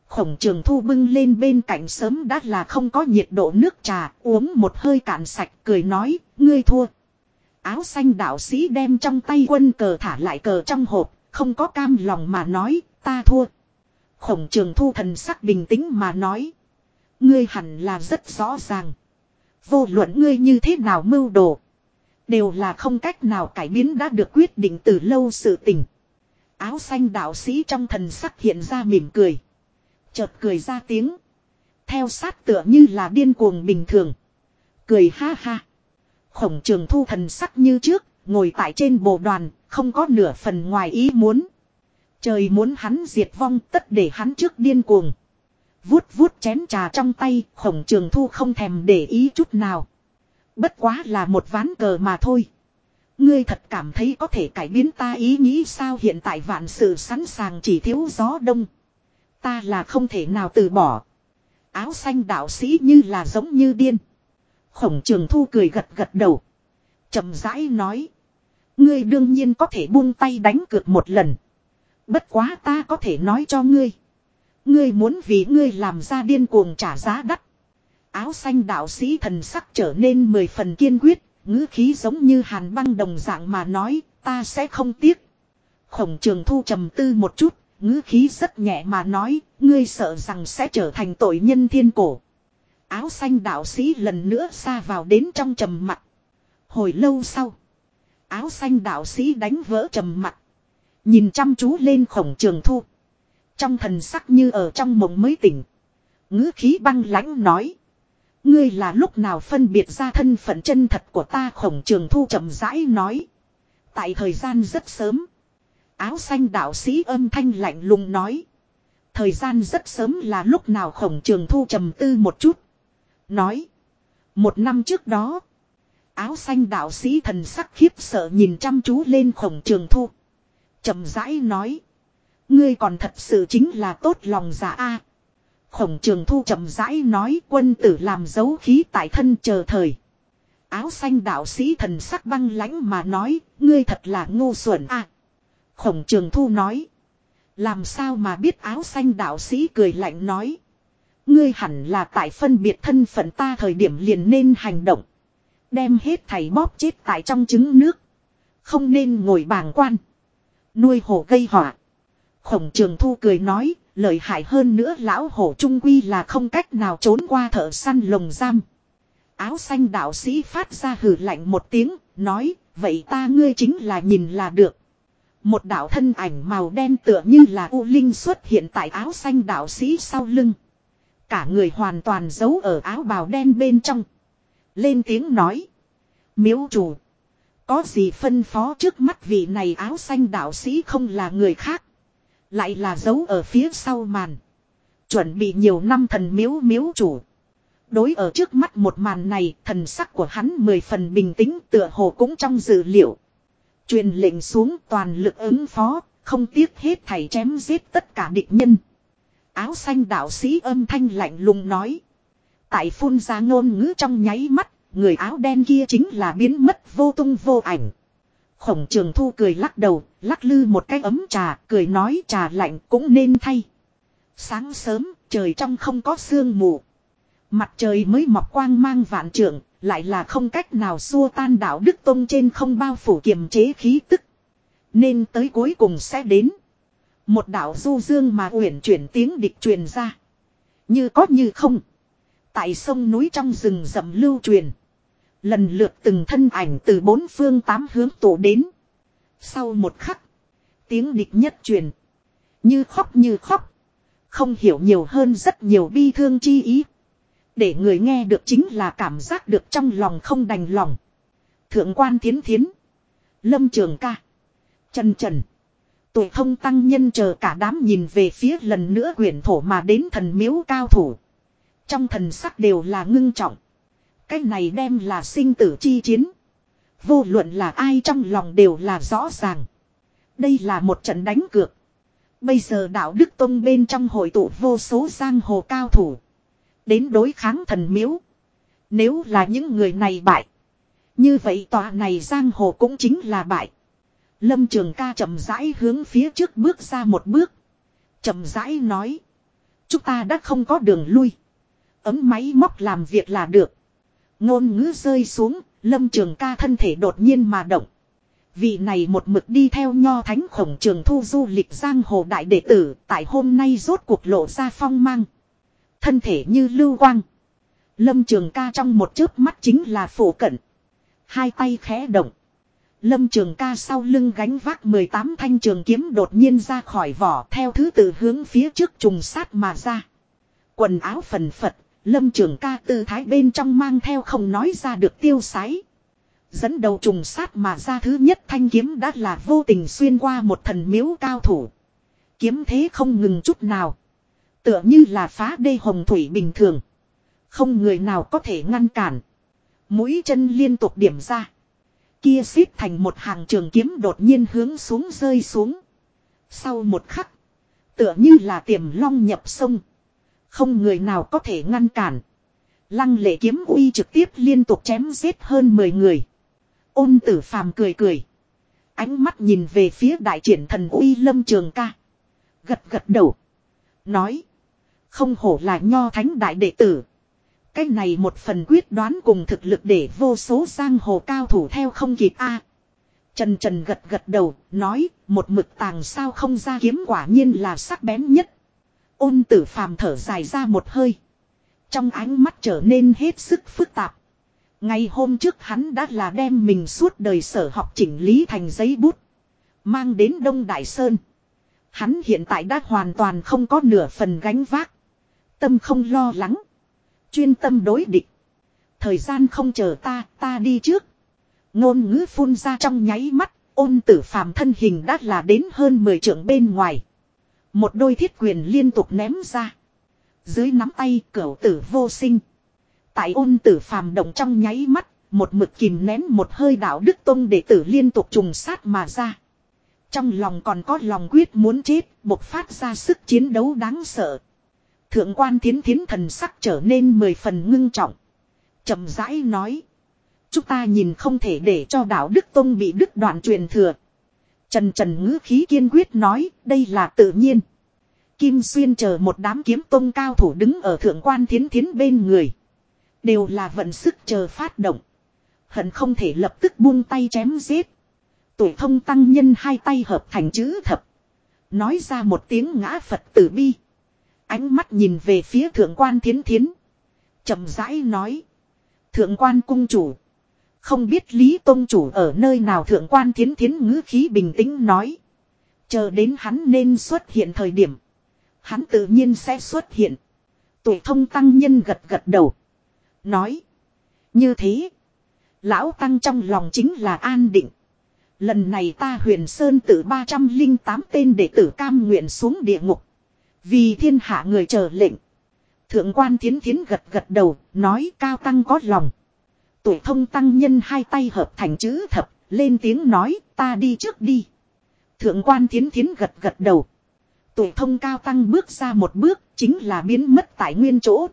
Khổng trường thu bưng lên bên cạnh sớm đã là không có nhiệt độ nước trà uống một hơi cạn sạch cười nói ngươi thua. Áo xanh đạo sĩ đem trong tay quân cờ thả lại cờ trong hộp, không có cam lòng mà nói, ta thua. Khổng trường thu thần sắc bình tĩnh mà nói. Ngươi hẳn là rất rõ ràng. Vô luận ngươi như thế nào mưu đồ. Đều là không cách nào cải biến đã được quyết định từ lâu sự tình. Áo xanh đạo sĩ trong thần sắc hiện ra mỉm cười. Chợt cười ra tiếng. Theo sát tựa như là điên cuồng bình thường. Cười ha ha. Khổng trường thu thần sắc như trước, ngồi tại trên bộ đoàn, không có nửa phần ngoài ý muốn. Trời muốn hắn diệt vong tất để hắn trước điên cuồng. Vuốt vuốt chén trà trong tay, khổng trường thu không thèm để ý chút nào. Bất quá là một ván cờ mà thôi. Ngươi thật cảm thấy có thể cải biến ta ý nghĩ sao hiện tại vạn sự sẵn sàng chỉ thiếu gió đông. Ta là không thể nào từ bỏ. Áo xanh đạo sĩ như là giống như điên. Khổng trường thu cười gật gật đầu. chậm rãi nói. Ngươi đương nhiên có thể buông tay đánh cược một lần. Bất quá ta có thể nói cho ngươi. Ngươi muốn vì ngươi làm ra điên cuồng trả giá đắt. Áo xanh đạo sĩ thần sắc trở nên mười phần kiên quyết, ngữ khí giống như hàn băng đồng dạng mà nói, ta sẽ không tiếc. Khổng trường thu trầm tư một chút, ngữ khí rất nhẹ mà nói, ngươi sợ rằng sẽ trở thành tội nhân thiên cổ. Áo xanh đạo sĩ lần nữa xa vào đến trong trầm mặt. Hồi lâu sau, áo xanh đạo sĩ đánh vỡ trầm mặt. Nhìn chăm chú lên khổng trường thu. Trong thần sắc như ở trong mộng mới tỉnh. ngữ khí băng lãnh nói. Ngươi là lúc nào phân biệt ra thân phận chân thật của ta khổng trường thu chậm rãi nói. Tại thời gian rất sớm. Áo xanh đạo sĩ âm thanh lạnh lùng nói. Thời gian rất sớm là lúc nào khổng trường thu trầm tư một chút. Nói. Một năm trước đó. Áo xanh đạo sĩ thần sắc khiếp sợ nhìn chăm chú lên khổng trường thu. chậm rãi nói. Ngươi còn thật sự chính là tốt lòng giả a. Khổng trường thu chậm rãi nói quân tử làm dấu khí tại thân chờ thời. Áo xanh đạo sĩ thần sắc băng lãnh mà nói, ngươi thật là ngu xuẩn a. khổng trường thu nói. Làm sao mà biết áo xanh đạo sĩ cười lạnh nói. Ngươi hẳn là tại phân biệt thân phận ta thời điểm liền nên hành động. Đem hết thầy bóp chết tại trong trứng nước. Không nên ngồi bàng quan. Nuôi hổ gây họa. Khổng trường thu cười nói, lợi hại hơn nữa lão hổ trung quy là không cách nào trốn qua thợ săn lồng giam. Áo xanh đạo sĩ phát ra hử lạnh một tiếng, nói, vậy ta ngươi chính là nhìn là được. Một đạo thân ảnh màu đen tựa như là U Linh xuất hiện tại áo xanh đạo sĩ sau lưng. Cả người hoàn toàn giấu ở áo bào đen bên trong. Lên tiếng nói. Miếu chủ. Có gì phân phó trước mắt vị này áo xanh đạo sĩ không là người khác. Lại là giấu ở phía sau màn. Chuẩn bị nhiều năm thần miếu miếu chủ. Đối ở trước mắt một màn này, thần sắc của hắn mười phần bình tĩnh tựa hồ cũng trong dự liệu. Truyền lệnh xuống toàn lực ứng phó, không tiếc hết thảy chém giết tất cả địch nhân. Áo xanh đạo sĩ âm thanh lạnh lùng nói. Tại phun ra ngôn ngữ trong nháy mắt, người áo đen kia chính là biến mất vô tung vô ảnh. Khổng trường thu cười lắc đầu, lắc lư một cái ấm trà, cười nói trà lạnh cũng nên thay. Sáng sớm, trời trong không có sương mù. Mặt trời mới mọc quang mang vạn trượng, lại là không cách nào xua tan đạo đức tông trên không bao phủ kiềm chế khí tức. Nên tới cuối cùng sẽ đến. Một đạo du dương mà uyển chuyển tiếng địch truyền ra. Như có như không. Tại sông núi trong rừng rậm lưu truyền. Lần lượt từng thân ảnh từ bốn phương tám hướng tụ đến. Sau một khắc. Tiếng địch nhất truyền. Như khóc như khóc. Không hiểu nhiều hơn rất nhiều bi thương chi ý. Để người nghe được chính là cảm giác được trong lòng không đành lòng. Thượng quan thiến thiến. Lâm trường ca. Trần trần. Tuổi thông tăng nhân chờ cả đám nhìn về phía lần nữa quyển thổ mà đến thần miếu cao thủ. Trong thần sắc đều là ngưng trọng. Cái này đem là sinh tử chi chiến. Vô luận là ai trong lòng đều là rõ ràng. Đây là một trận đánh cược. Bây giờ đạo Đức Tông bên trong hội tụ vô số giang hồ cao thủ. Đến đối kháng thần miếu. Nếu là những người này bại. Như vậy tòa này giang hồ cũng chính là bại. Lâm Trường ca chậm rãi hướng phía trước bước ra một bước. chậm rãi nói. Chúng ta đã không có đường lui. Ấm máy móc làm việc là được. Ngôn ngữ rơi xuống, Lâm Trường ca thân thể đột nhiên mà động. Vị này một mực đi theo nho thánh khổng trường thu du lịch giang hồ đại đệ tử, tại hôm nay rốt cuộc lộ ra phong mang. Thân thể như lưu quang. Lâm Trường ca trong một chớp mắt chính là phổ cận. Hai tay khẽ động. Lâm Trường ca sau lưng gánh vác 18 thanh trường kiếm đột nhiên ra khỏi vỏ theo thứ tự hướng phía trước trùng sát mà ra. Quần áo phần phật, Lâm Trường ca tư thái bên trong mang theo không nói ra được tiêu sái. Dẫn đầu trùng sát mà ra thứ nhất thanh kiếm đã là vô tình xuyên qua một thần miếu cao thủ. Kiếm thế không ngừng chút nào. Tựa như là phá đê hồng thủy bình thường. Không người nào có thể ngăn cản. Mũi chân liên tục điểm ra. Kia xếp thành một hàng trường kiếm đột nhiên hướng xuống rơi xuống. Sau một khắc. Tựa như là tiềm long nhập sông. Không người nào có thể ngăn cản. Lăng lệ kiếm uy trực tiếp liên tục chém giết hơn 10 người. Ôn tử phàm cười cười. Ánh mắt nhìn về phía đại triển thần uy lâm trường ca. Gật gật đầu. Nói. Không hổ là nho thánh đại đệ tử. Cái này một phần quyết đoán cùng thực lực để vô số giang hồ cao thủ theo không kịp a. Trần Trần gật gật đầu, nói, một mực tàng sao không ra kiếm quả nhiên là sắc bén nhất. Ôn tử phàm thở dài ra một hơi. Trong ánh mắt trở nên hết sức phức tạp. Ngày hôm trước hắn đã là đem mình suốt đời sở học chỉnh lý thành giấy bút. Mang đến Đông Đại Sơn. Hắn hiện tại đã hoàn toàn không có nửa phần gánh vác. Tâm không lo lắng. Chuyên tâm đối địch. Thời gian không chờ ta, ta đi trước. Ngôn ngữ phun ra trong nháy mắt, ôn tử phàm thân hình đã là đến hơn 10 trượng bên ngoài. Một đôi thiết quyền liên tục ném ra. Dưới nắm tay cửu tử vô sinh. Tại ôn tử phàm động trong nháy mắt, một mực kìm nén một hơi đạo đức tông đệ tử liên tục trùng sát mà ra. Trong lòng còn có lòng quyết muốn chết, bộc phát ra sức chiến đấu đáng sợ. Thượng quan thiến thiến thần sắc trở nên mười phần ngưng trọng. chậm rãi nói. Chúng ta nhìn không thể để cho đạo đức tông bị đứt đoạn truyền thừa. Trần trần ngữ khí kiên quyết nói, đây là tự nhiên. Kim Xuyên chờ một đám kiếm tông cao thủ đứng ở thượng quan thiến thiến bên người. Đều là vận sức chờ phát động. Hận không thể lập tức buông tay chém giết. Tuổi thông tăng nhân hai tay hợp thành chữ thập. Nói ra một tiếng ngã Phật tử bi. Ánh mắt nhìn về phía thượng quan thiến thiến. chậm rãi nói. Thượng quan cung chủ. Không biết Lý Tông chủ ở nơi nào thượng quan thiến thiến ngữ khí bình tĩnh nói. Chờ đến hắn nên xuất hiện thời điểm. Hắn tự nhiên sẽ xuất hiện. Tuổi thông tăng nhân gật gật đầu. Nói. Như thế. Lão tăng trong lòng chính là an định. Lần này ta huyền sơn tự 308 tên đệ tử cam nguyện xuống địa ngục. Vì thiên hạ người chờ lệnh. Thượng quan thiến thiến gật gật đầu, nói cao tăng có lòng. Tuổi thông tăng nhân hai tay hợp thành chữ thập, lên tiếng nói ta đi trước đi. Thượng quan thiến thiến gật gật đầu. Tuổi thông cao tăng bước ra một bước, chính là biến mất tại nguyên chỗ.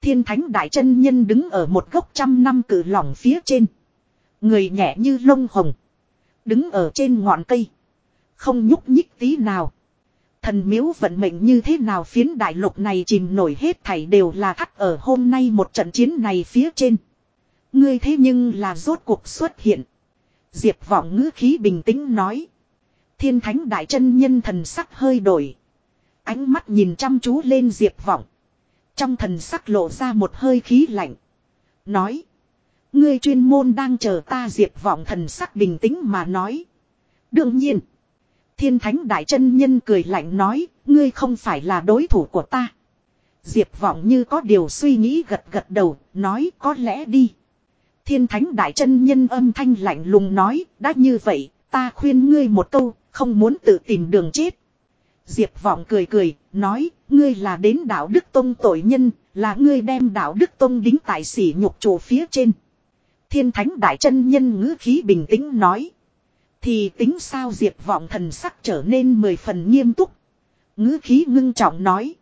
Thiên thánh đại chân nhân đứng ở một gốc trăm năm cử lỏng phía trên. Người nhẹ như lông hồng. Đứng ở trên ngọn cây. Không nhúc nhích tí nào. Thần miếu vận mệnh như thế nào phiến đại lục này chìm nổi hết thảy đều là thắt ở hôm nay một trận chiến này phía trên. Ngươi thế nhưng là rốt cuộc xuất hiện. Diệp vọng ngữ khí bình tĩnh nói. Thiên thánh đại chân nhân thần sắc hơi đổi. Ánh mắt nhìn chăm chú lên diệp vọng. Trong thần sắc lộ ra một hơi khí lạnh. Nói. Ngươi chuyên môn đang chờ ta diệp vọng thần sắc bình tĩnh mà nói. Đương nhiên. Thiên thánh đại chân nhân cười lạnh nói. Ngươi không phải là đối thủ của ta. Diệp vọng như có điều suy nghĩ gật gật đầu. Nói có lẽ đi. Thiên thánh đại chân nhân âm thanh lạnh lùng nói. Đã như vậy ta khuyên ngươi một câu. Không muốn tự tìm đường chết. Diệp vọng cười cười, nói, ngươi là đến đạo đức tông tội nhân, Là ngươi đem đạo đức tông đính tại sỉ nhục chỗ phía trên. Thiên thánh đại chân nhân ngữ khí bình tĩnh nói. Thì tính sao diệt vọng thần sắc trở nên mười phần nghiêm túc. ngữ khí ngưng trọng nói.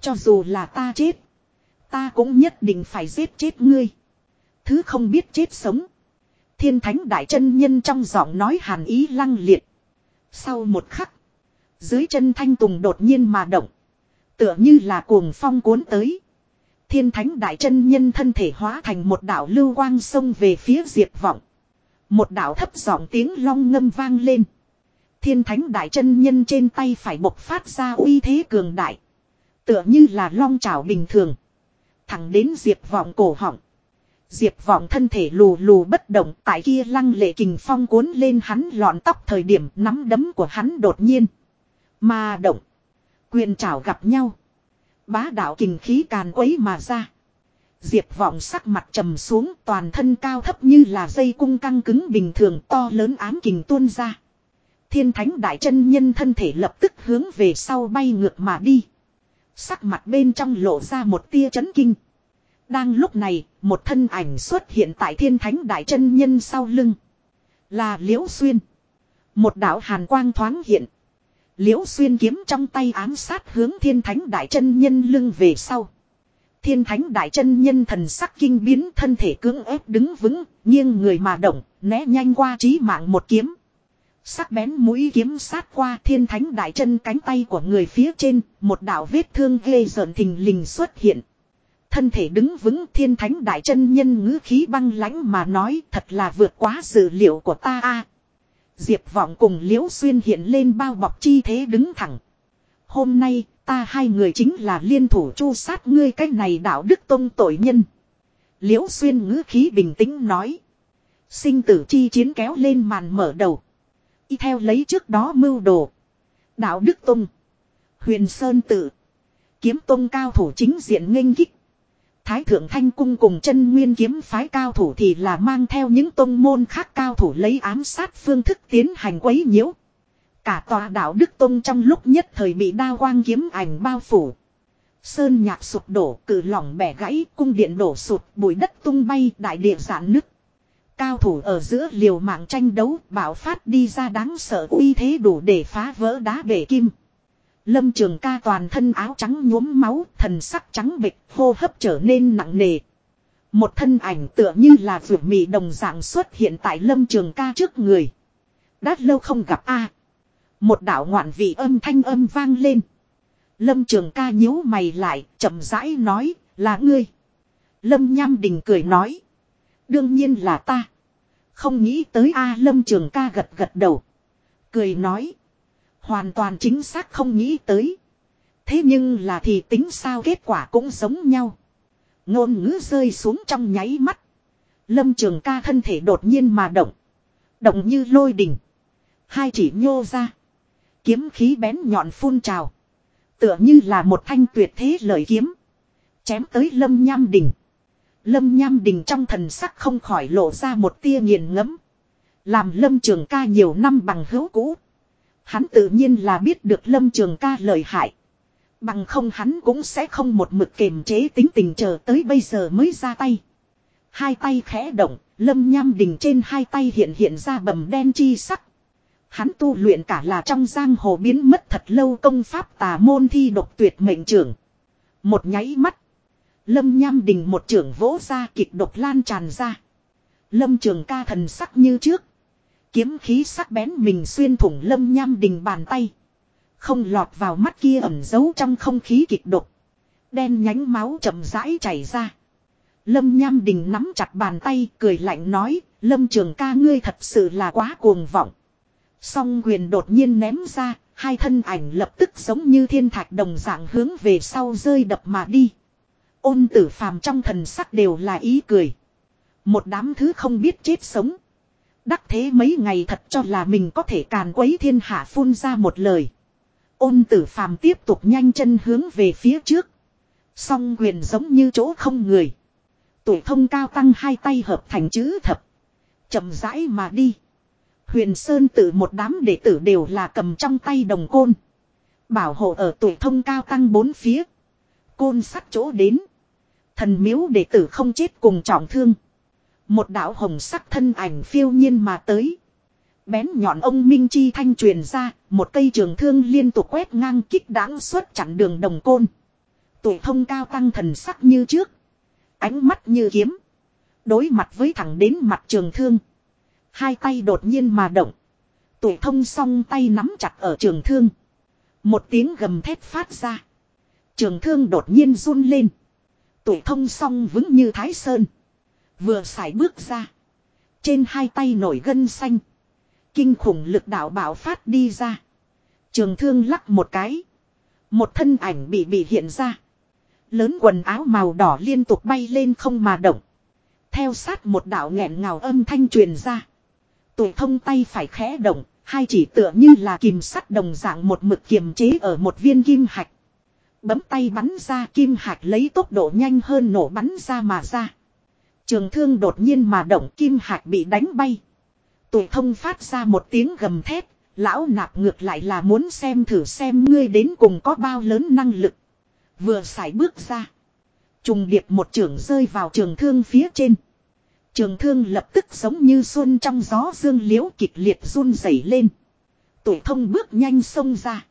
Cho dù là ta chết. Ta cũng nhất định phải giết chết ngươi. Thứ không biết chết sống. Thiên thánh đại chân nhân trong giọng nói hàn ý lăng liệt. Sau một khắc. Dưới chân thanh tùng đột nhiên mà động. Tựa như là cuồng phong cuốn tới. Thiên thánh đại chân nhân thân thể hóa thành một đạo lưu quang sông về phía diệt vọng. Một đảo thấp giọng tiếng long ngâm vang lên. Thiên thánh đại chân nhân trên tay phải bộc phát ra uy thế cường đại. Tựa như là long trảo bình thường. Thẳng đến diệp vọng cổ họng. Diệp vọng thân thể lù lù bất động, tại kia lăng lệ kình phong cuốn lên hắn lọn tóc thời điểm, nắm đấm của hắn đột nhiên. Mà động. Quyền trảo gặp nhau. Bá đạo kình khí càn quấy mà ra. Diệp vọng sắc mặt trầm xuống toàn thân cao thấp như là dây cung căng cứng bình thường to lớn ám kình tuôn ra. Thiên thánh đại chân nhân thân thể lập tức hướng về sau bay ngược mà đi. Sắc mặt bên trong lộ ra một tia chấn kinh. Đang lúc này, một thân ảnh xuất hiện tại thiên thánh đại chân nhân sau lưng. Là Liễu Xuyên. Một đạo hàn quang thoáng hiện. Liễu Xuyên kiếm trong tay ám sát hướng thiên thánh đại chân nhân lưng về sau. Thiên thánh đại chân nhân thần sắc kinh biến thân thể cưỡng ép đứng vững, nghiêng người mà động, né nhanh qua trí mạng một kiếm. Sắc bén mũi kiếm sát qua thiên thánh đại chân cánh tay của người phía trên, một đạo vết thương ghê rợn thình lình xuất hiện. Thân thể đứng vững thiên thánh đại chân nhân ngữ khí băng lãnh mà nói thật là vượt quá dự liệu của ta a. Diệp vọng cùng liễu xuyên hiện lên bao bọc chi thế đứng thẳng. Hôm nay ta hai người chính là liên thủ chu sát ngươi cái này đạo đức tông tội nhân. Liễu xuyên ngữ khí bình tĩnh nói. Sinh tử chi chiến kéo lên màn mở đầu. Y theo lấy trước đó mưu đồ. Đạo đức tông. Huyền Sơn Tự. Kiếm tông cao thủ chính diện nghênh kích. Thái thượng thanh cung cùng chân nguyên kiếm phái cao thủ thì là mang theo những tông môn khác cao thủ lấy ám sát phương thức tiến hành quấy nhiễu. Cả tòa đạo Đức Tông trong lúc nhất thời bị đa quang kiếm ảnh bao phủ. Sơn nhạc sụp đổ, cử lỏng bẻ gãy, cung điện đổ sụp bụi đất tung bay, đại địa giãn nứt. Cao thủ ở giữa liều mạng tranh đấu, bảo phát đi ra đáng sợ uy thế đủ để phá vỡ đá bể kim. Lâm trường ca toàn thân áo trắng nhuốm máu, thần sắc trắng bệch, hô hấp trở nên nặng nề. Một thân ảnh tựa như là vượt mị đồng dạng xuất hiện tại lâm trường ca trước người. Đã lâu không gặp a một đạo ngoạn vị âm thanh âm vang lên. Lâm trường ca nhíu mày lại, chậm rãi nói, là ngươi. Lâm nham đình cười nói. Đương nhiên là ta. Không nghĩ tới a lâm trường ca gật gật đầu. Cười nói. Hoàn toàn chính xác không nghĩ tới. Thế nhưng là thì tính sao kết quả cũng giống nhau. Ngôn ngữ rơi xuống trong nháy mắt. Lâm trường ca thân thể đột nhiên mà động. Động như lôi đình. Hai chỉ nhô ra. Kiếm khí bén nhọn phun trào. Tựa như là một thanh tuyệt thế lời kiếm. Chém tới lâm nham đỉnh. Lâm nham đình trong thần sắc không khỏi lộ ra một tia nghiền ngẫm Làm lâm trường ca nhiều năm bằng hữu cũ. Hắn tự nhiên là biết được lâm trường ca lợi hại. Bằng không hắn cũng sẽ không một mực kềm chế tính tình chờ tới bây giờ mới ra tay. Hai tay khẽ động, lâm nham đình trên hai tay hiện hiện ra bầm đen chi sắc. Hắn tu luyện cả là trong giang hồ biến mất thật lâu công pháp tà môn thi độc tuyệt mệnh trưởng. Một nháy mắt. Lâm nham đình một trưởng vỗ ra kịch độc lan tràn ra. Lâm trường ca thần sắc như trước. Kiếm khí sắc bén mình xuyên thủng lâm nham đình bàn tay. Không lọt vào mắt kia ẩn giấu trong không khí kịch độc. Đen nhánh máu chậm rãi chảy ra. Lâm nham đình nắm chặt bàn tay, cười lạnh nói. Lâm trường ca, ngươi thật sự là quá cuồng vọng. Song quyền đột nhiên ném ra. Hai thân ảnh lập tức giống như thiên thạch đồng dạng hướng về sau rơi đập mà đi. Ôn tử phàm trong thần sắc đều là ý cười. Một đám thứ không biết chết sống. Đắc thế mấy ngày thật cho là mình có thể càn quấy thiên hạ phun ra một lời. Ôn tử phàm tiếp tục nhanh chân hướng về phía trước. Song quyền giống như chỗ không người. Tuổi thông cao tăng hai tay hợp thành chữ thập. chậm rãi mà đi. Huyền Sơn tự một đám đệ tử đều là cầm trong tay đồng côn. Bảo hộ ở tuổi thông cao tăng bốn phía. Côn sắt chỗ đến. Thần miếu đệ tử không chết cùng trọng thương. Một đạo hồng sắc thân ảnh phiêu nhiên mà tới. Bén nhọn ông Minh Chi thanh truyền ra, một cây trường thương liên tục quét ngang kích đáng xuất chặn đường đồng côn. Tuổi thông cao tăng thần sắc như trước. Ánh mắt như kiếm. Đối mặt với thẳng đến mặt trường thương. Hai tay đột nhiên mà động. Tuổi thông song tay nắm chặt ở trường thương. Một tiếng gầm thét phát ra. Trường thương đột nhiên run lên. Tuổi thông song vững như thái sơn. Vừa xài bước ra. Trên hai tay nổi gân xanh. Kinh khủng lực đạo bảo phát đi ra. Trường thương lắc một cái. Một thân ảnh bị bị hiện ra. Lớn quần áo màu đỏ liên tục bay lên không mà động. Theo sát một đạo nghẹn ngào âm thanh truyền ra. Tuổi thông tay phải khẽ động, hai chỉ tựa như là kìm sắt đồng dạng một mực kiềm chế ở một viên kim hạch. Bấm tay bắn ra kim hạch lấy tốc độ nhanh hơn nổ bắn ra mà ra. Trường thương đột nhiên mà động kim hạch bị đánh bay. Tuổi thông phát ra một tiếng gầm thét, lão nạp ngược lại là muốn xem thử xem ngươi đến cùng có bao lớn năng lực. Vừa xài bước ra. Trùng điệp một trường rơi vào trường thương phía trên. Trường thương lập tức giống như xuân trong gió dương liễu kịch liệt run rẩy lên. Tuổi thông bước nhanh xông ra.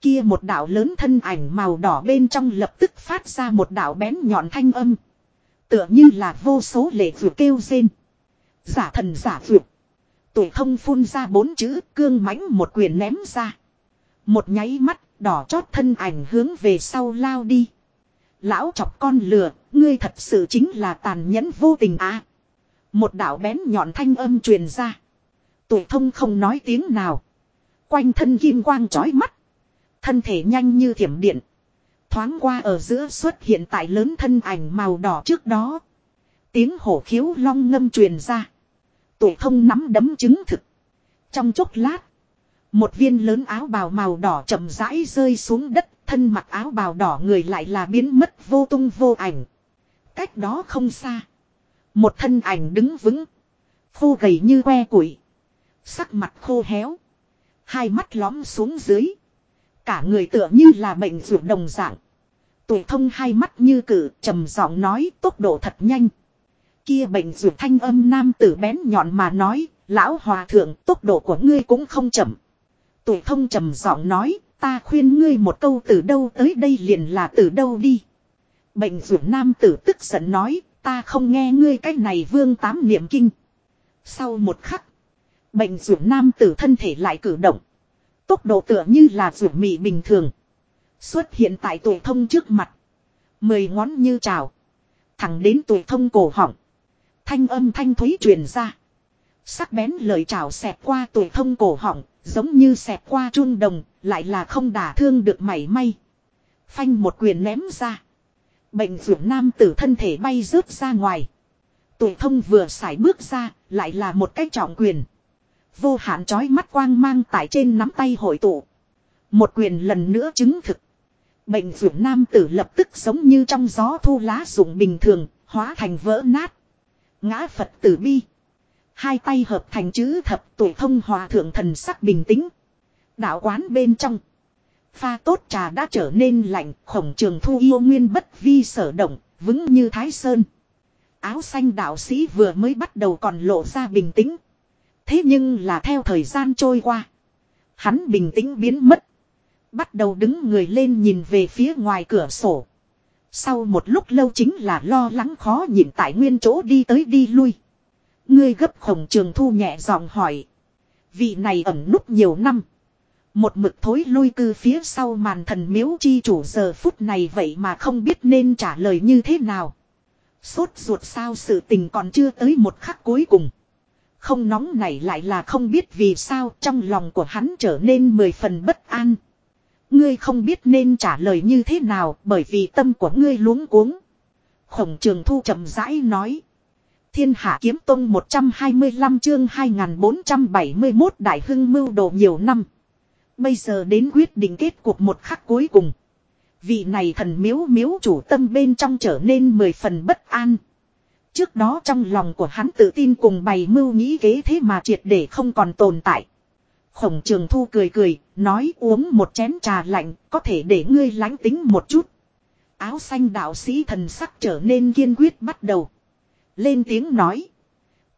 Kia một đạo lớn thân ảnh màu đỏ bên trong lập tức phát ra một đạo bén nhọn thanh âm. Tựa như là vô số lệ vừa kêu rên. Giả thần giả vượt. Tuổi thông phun ra bốn chữ cương mãnh một quyền ném ra. Một nháy mắt đỏ chót thân ảnh hướng về sau lao đi. Lão chọc con lừa, ngươi thật sự chính là tàn nhẫn vô tình à. Một đạo bén nhọn thanh âm truyền ra. Tụ thông không nói tiếng nào. Quanh thân kim quang chói mắt. Thân thể nhanh như thiểm điện. Thoáng qua ở giữa xuất hiện tại lớn thân ảnh màu đỏ trước đó. Tiếng hổ khiếu long ngâm truyền ra. Tụ thông nắm đấm chứng thực. Trong chốc lát. Một viên lớn áo bào màu đỏ chậm rãi rơi xuống đất. Thân mặc áo bào đỏ người lại là biến mất vô tung vô ảnh. Cách đó không xa. Một thân ảnh đứng vững. Khô gầy như que củi. Sắc mặt khô héo. Hai mắt lõm xuống dưới. Cả người tựa như là bệnh ruột đồng dạng. Tuổi thông hai mắt như cử, trầm giọng nói tốc độ thật nhanh. Kia bệnh ruột thanh âm nam tử bén nhọn mà nói. Lão hòa thượng, tốc độ của ngươi cũng không chậm. Tuổi thông trầm giọng nói, ta khuyên ngươi một câu, từ đâu tới đây liền là từ đâu đi. Bệnh ruột nam tử tức giận nói Ta không nghe ngươi cách này vương tám niệm kinh. Sau một khắc. Bệnh ruột nam tử thân thể lại cử động. Tốc độ tựa như là ruột mị bình thường. Xuất hiện tại tuổi thông trước mặt. Mười ngón như trào. Thẳng đến tuổi thông cổ họng. Thanh âm thanh thúy truyền ra. Sắc bén lời trào xẹt qua tuổi thông cổ họng. Giống như xẹt qua chuông đồng. Lại là không đả thương được mảy may. Phanh một quyền ném ra. Bệnh ruột nam tử thân thể bay rớt ra ngoài. Tuổi thông vừa xài bước ra, lại là một cách trọng quyền. Vô hạn trói mắt quang mang tại trên nắm tay hội tụ. Một quyền lần nữa chứng thực. Bệnh ruột nam tử lập tức giống như trong gió thu lá rụng bình thường, hóa thành vỡ nát. Ngã Phật tử bi. Hai tay hợp thành chữ thập tuổi thông hòa thượng thần sắc bình tĩnh. Đạo quán bên trong. Pha tốt trà đã trở nên lạnh, khổng trường thu yêu nguyên bất vi sở động, vững như thái sơn. Áo xanh đạo sĩ vừa mới bắt đầu còn lộ ra bình tĩnh. Thế nhưng là theo thời gian trôi qua. Hắn bình tĩnh biến mất. Bắt đầu đứng người lên nhìn về phía ngoài cửa sổ. Sau một lúc lâu chính là lo lắng khó nhìn tại nguyên chỗ đi tới đi lui. Ngươi gấp khổng trường thu nhẹ giọng hỏi. Vị này ẩn núp nhiều năm. Một mực thối lui cư phía sau màn thần miếu chi chủ giờ phút này vậy mà không biết nên trả lời như thế nào. Sốt ruột sao sự tình còn chưa tới một khắc cuối cùng. Không nóng này lại là không biết vì sao trong lòng của hắn trở nên mười phần bất an. Ngươi không biết nên trả lời như thế nào bởi vì tâm của ngươi luống cuống. Khổng trường thu chậm rãi nói. Thiên hạ kiếm tông 125 chương 2471 đại hưng mưu đồ nhiều năm. Bây giờ đến quyết định kết cuộc một khắc cuối cùng. Vị này thần miếu miếu chủ tâm bên trong trở nên mười phần bất an. Trước đó trong lòng của hắn tự tin cùng bày mưu nghĩ kế thế mà triệt để không còn tồn tại. Khổng trường thu cười cười, nói uống một chén trà lạnh, có thể để ngươi lánh tính một chút. Áo xanh đạo sĩ thần sắc trở nên kiên quyết bắt đầu. Lên tiếng nói.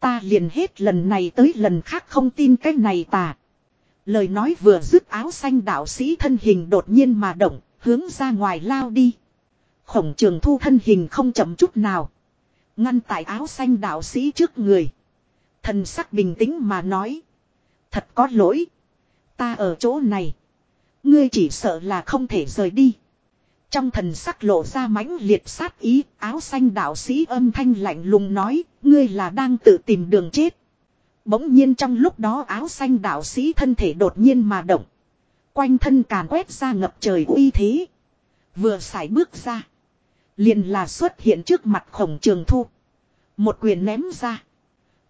Ta liền hết lần này tới lần khác không tin cái này tà. Lời nói vừa dứt áo xanh đạo sĩ thân hình đột nhiên mà động, hướng ra ngoài lao đi. Khổng trường thu thân hình không chậm chút nào. Ngăn tại áo xanh đạo sĩ trước người. Thần sắc bình tĩnh mà nói. Thật có lỗi. Ta ở chỗ này. Ngươi chỉ sợ là không thể rời đi. Trong thần sắc lộ ra mãnh liệt sát ý, áo xanh đạo sĩ âm thanh lạnh lùng nói, ngươi là đang tự tìm đường chết. Bỗng nhiên trong lúc đó áo xanh đạo sĩ thân thể đột nhiên mà động. Quanh thân càn quét ra ngập trời uy thế. Vừa xài bước ra. Liền là xuất hiện trước mặt khổng trường thu. Một quyền ném ra.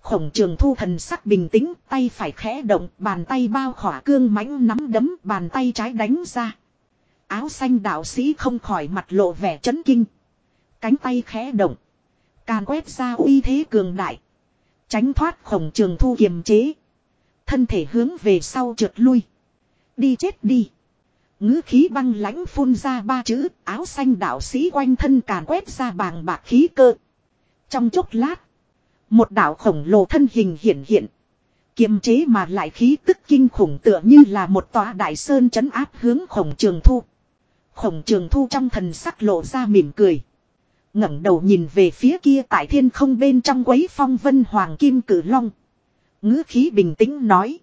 Khổng trường thu thần sắc bình tĩnh, tay phải khẽ động, bàn tay bao khỏa cương mãnh nắm đấm, bàn tay trái đánh ra. Áo xanh đạo sĩ không khỏi mặt lộ vẻ chấn kinh. Cánh tay khẽ động. Càn quét ra uy thế cường đại. Tránh thoát khổng trường thu kiềm chế. Thân thể hướng về sau trượt lui. Đi chết đi. ngữ khí băng lãnh phun ra ba chữ, áo xanh đạo sĩ quanh thân càn quét ra bàng bạc khí cơ. Trong chốc lát. Một đạo khổng lồ thân hình hiện hiện. Kiềm chế mà lại khí tức kinh khủng tựa như là một tòa đại sơn chấn áp hướng khổng trường thu. Khổng trường thu trong thần sắc lộ ra mỉm cười ngẩng đầu nhìn về phía kia tại thiên không bên trong quấy phong vân hoàng kim cử long. ngữ khí bình tĩnh nói.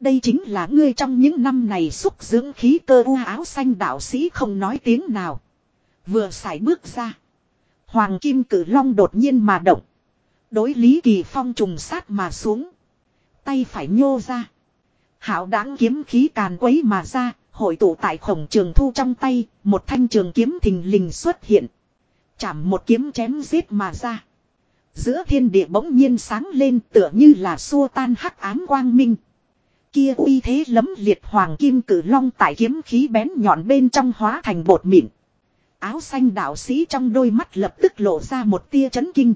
Đây chính là ngươi trong những năm này xúc dưỡng khí cơ u áo xanh đạo sĩ không nói tiếng nào. Vừa xài bước ra. Hoàng kim cử long đột nhiên mà động. Đối Lý Kỳ Phong trùng sát mà xuống. Tay phải nhô ra. Hảo đáng kiếm khí càn quấy mà ra, hội tụ tại khổng trường thu trong tay, một thanh trường kiếm thình lình xuất hiện. Chảm một kiếm chém giết mà ra. Giữa thiên địa bỗng nhiên sáng lên tựa như là xua tan hắc ám quang minh. Kia uy thế lấm liệt hoàng kim cử long tại kiếm khí bén nhọn bên trong hóa thành bột mịn. Áo xanh đạo sĩ trong đôi mắt lập tức lộ ra một tia chấn kinh.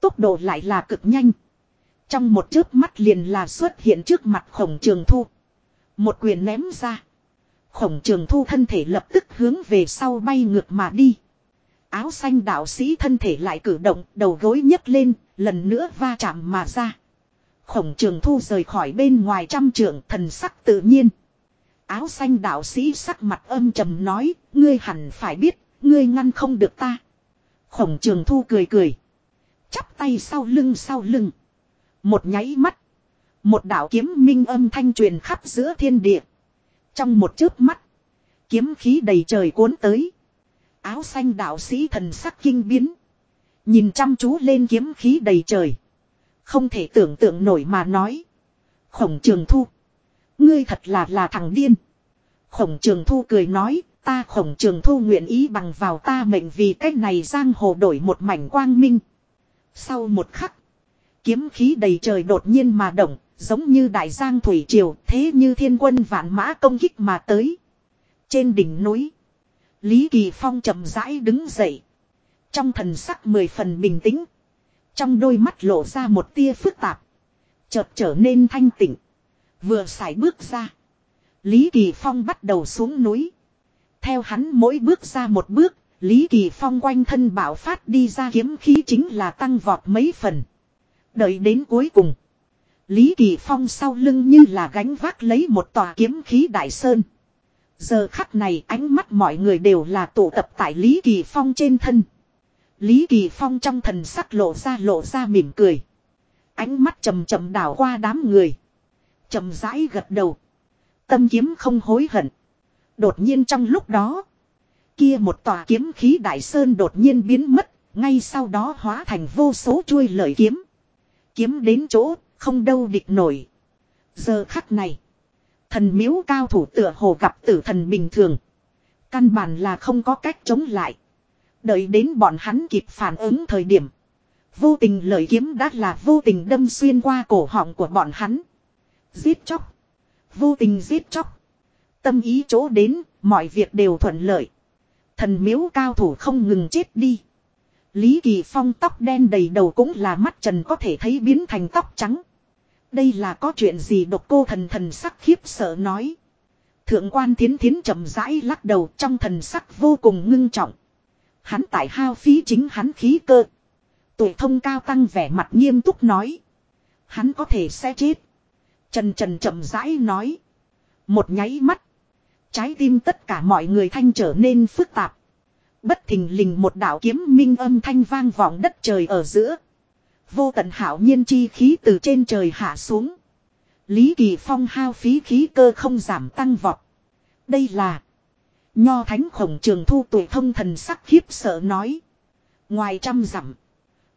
Tốc độ lại là cực nhanh. Trong một chớp mắt liền là xuất hiện trước mặt khổng trường thu. Một quyền ném ra. Khổng trường thu thân thể lập tức hướng về sau bay ngược mà đi. Áo xanh đạo sĩ thân thể lại cử động, đầu gối nhấc lên, lần nữa va chạm mà ra. Khổng trường thu rời khỏi bên ngoài trăm trường thần sắc tự nhiên. Áo xanh đạo sĩ sắc mặt âm trầm nói, ngươi hẳn phải biết, ngươi ngăn không được ta. Khổng trường thu cười cười. Chắp tay sau lưng sau lưng. Một nháy mắt. Một đạo kiếm minh âm thanh truyền khắp giữa thiên địa. Trong một chớp mắt. Kiếm khí đầy trời cuốn tới. Áo xanh đạo sĩ thần sắc kinh biến. Nhìn chăm chú lên kiếm khí đầy trời. Không thể tưởng tượng nổi mà nói. Khổng trường thu. Ngươi thật là là thằng điên. Khổng trường thu cười nói. Ta khổng trường thu nguyện ý bằng vào ta mệnh vì cách này giang hồ đổi một mảnh quang minh. Sau một khắc. Kiếm khí đầy trời đột nhiên mà động. Giống như đại giang thủy triều, thế như thiên quân vạn mã công kích mà tới. Trên đỉnh núi. Lý Kỳ Phong chậm rãi đứng dậy. Trong thần sắc mười phần bình tĩnh. Trong đôi mắt lộ ra một tia phức tạp. Chợt trở nên thanh tịnh. Vừa xài bước ra. Lý Kỳ Phong bắt đầu xuống núi. Theo hắn mỗi bước ra một bước. Lý Kỳ Phong quanh thân bảo phát đi ra kiếm khí chính là tăng vọt mấy phần. Đợi đến cuối cùng. Lý Kỳ Phong sau lưng như là gánh vác lấy một tòa kiếm khí đại sơn. Giờ khắc này ánh mắt mọi người đều là tụ tập tại Lý Kỳ Phong trên thân. Lý Kỳ Phong trong thần sắc lộ ra lộ ra mỉm cười. Ánh mắt chầm chậm đảo qua đám người. chậm rãi gật đầu. Tâm kiếm không hối hận. Đột nhiên trong lúc đó. Kia một tòa kiếm khí đại sơn đột nhiên biến mất. Ngay sau đó hóa thành vô số chuôi lợi kiếm. Kiếm đến chỗ, không đâu địch nổi. Giờ khắc này. Thần miếu cao thủ tựa hồ gặp tử thần bình thường. Căn bản là không có cách chống lại. Đợi đến bọn hắn kịp phản ứng thời điểm. Vô tình lời kiếm đã là vô tình đâm xuyên qua cổ họng của bọn hắn. Giết chóc. Vô tình giết chóc. Tâm ý chỗ đến, mọi việc đều thuận lợi. Thần miếu cao thủ không ngừng chết đi. Lý Kỳ Phong tóc đen đầy đầu cũng là mắt trần có thể thấy biến thành tóc trắng. Đây là có chuyện gì độc cô thần thần sắc khiếp sợ nói. Thượng quan thiến thiến chậm rãi lắc đầu trong thần sắc vô cùng ngưng trọng. Hắn tại hao phí chính hắn khí cơ. Tuổi thông cao tăng vẻ mặt nghiêm túc nói. Hắn có thể sẽ chết. Trần trần chậm rãi nói. Một nháy mắt. Trái tim tất cả mọi người thanh trở nên phức tạp. Bất thình lình một đạo kiếm minh âm thanh vang vọng đất trời ở giữa. Vô tận hảo nhiên chi khí từ trên trời hạ xuống. Lý Kỳ Phong hao phí khí cơ không giảm tăng vọt. Đây là Nho thánh khổng trường thu tuổi thông thần sắc khiếp sợ nói. Ngoài trăm dặm,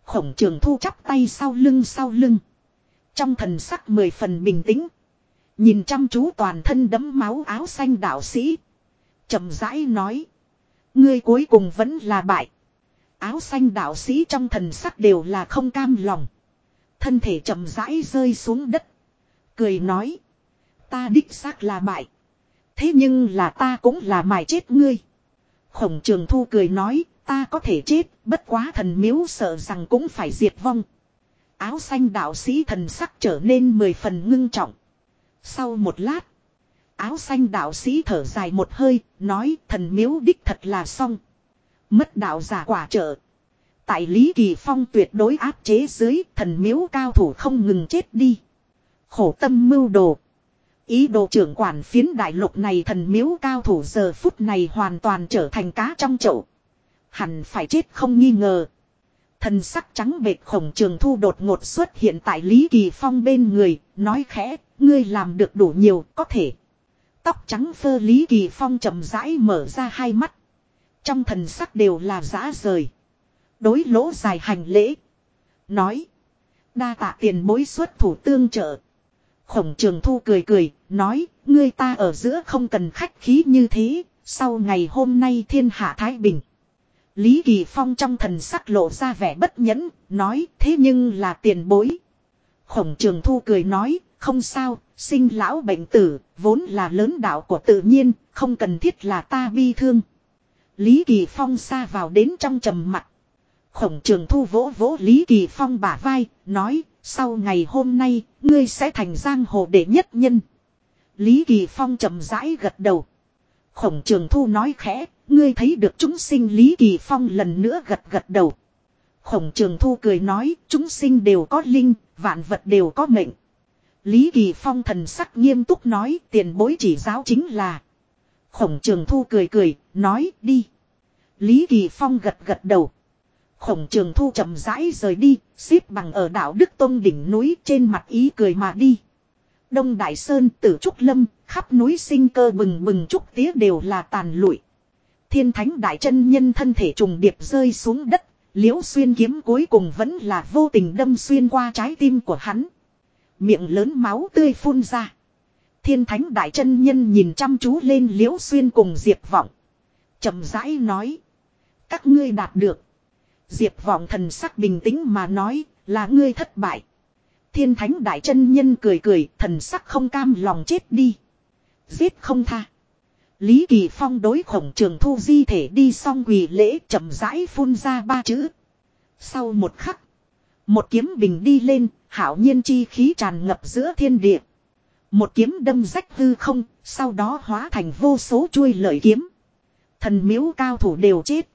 Khổng trường thu chắp tay sau lưng sau lưng. Trong thần sắc mười phần bình tĩnh. Nhìn chăm chú toàn thân đấm máu áo xanh đạo sĩ. chậm rãi nói. Ngươi cuối cùng vẫn là bại. Áo xanh đạo sĩ trong thần sắc đều là không cam lòng. Thân thể chậm rãi rơi xuống đất. Cười nói. Ta đích xác là bại. Thế nhưng là ta cũng là mài chết ngươi. Khổng trường thu cười nói. Ta có thể chết. Bất quá thần miếu sợ rằng cũng phải diệt vong. Áo xanh đạo sĩ thần sắc trở nên mười phần ngưng trọng. Sau một lát. Áo xanh đạo sĩ thở dài một hơi. Nói, thần miếu đích thật là xong. Mất đạo giả quả trợ. Tại Lý Kỳ Phong tuyệt đối áp chế dưới thần miếu cao thủ không ngừng chết đi. Khổ tâm mưu đồ. Ý đồ trưởng quản phiến đại lục này thần miếu cao thủ giờ phút này hoàn toàn trở thành cá trong chậu. Hẳn phải chết không nghi ngờ. Thần sắc trắng bệt khổng trường thu đột ngột xuất hiện tại Lý Kỳ Phong bên người, nói khẽ, ngươi làm được đủ nhiều, có thể. Tóc trắng phơ Lý Kỳ Phong chậm rãi mở ra hai mắt. Trong thần sắc đều là giã rời. Đối lỗ dài hành lễ. Nói. Đa tạ tiền bối xuất thủ tương trợ. Khổng trường thu cười cười, nói, ngươi ta ở giữa không cần khách khí như thế, sau ngày hôm nay thiên hạ Thái Bình. Lý Kỳ Phong trong thần sắc lộ ra vẻ bất nhẫn, nói thế nhưng là tiền bối. Khổng trường thu cười nói, không sao, sinh lão bệnh tử, vốn là lớn đạo của tự nhiên, không cần thiết là ta bi thương. Lý Kỳ Phong xa vào đến trong trầm mặt. Khổng trường thu vỗ vỗ Lý Kỳ Phong bả vai, nói, sau ngày hôm nay, ngươi sẽ thành giang hồ đệ nhất nhân. Lý Kỳ Phong chậm rãi gật đầu. Khổng trường thu nói khẽ, ngươi thấy được chúng sinh Lý Kỳ Phong lần nữa gật gật đầu. Khổng trường thu cười nói, chúng sinh đều có linh, vạn vật đều có mệnh. Lý Kỳ Phong thần sắc nghiêm túc nói, tiền bối chỉ giáo chính là. Khổng trường thu cười cười, nói, đi. Lý Kỳ Phong gật gật đầu. Khổng trường thu chậm rãi rời đi, xếp bằng ở đảo Đức Tông đỉnh núi trên mặt ý cười mà đi. Đông Đại Sơn tử Trúc Lâm, khắp núi sinh cơ bừng bừng trúc tía đều là tàn lụi. Thiên thánh đại chân nhân thân thể trùng điệp rơi xuống đất, liễu xuyên kiếm cuối cùng vẫn là vô tình đâm xuyên qua trái tim của hắn. Miệng lớn máu tươi phun ra. Thiên thánh đại chân nhân nhìn chăm chú lên liễu xuyên cùng diệp vọng chậm rãi nói. Các ngươi đạt được. Diệp vọng thần sắc bình tĩnh mà nói là ngươi thất bại. Thiên thánh đại chân nhân cười cười thần sắc không cam lòng chết đi. Giết không tha. Lý Kỳ Phong đối khổng trường thu di thể đi xong quỳ lễ chậm rãi phun ra ba chữ. Sau một khắc. Một kiếm bình đi lên, hảo nhiên chi khí tràn ngập giữa thiên địa. Một kiếm đâm rách hư không, sau đó hóa thành vô số chuôi lợi kiếm. Thần miếu cao thủ đều chết.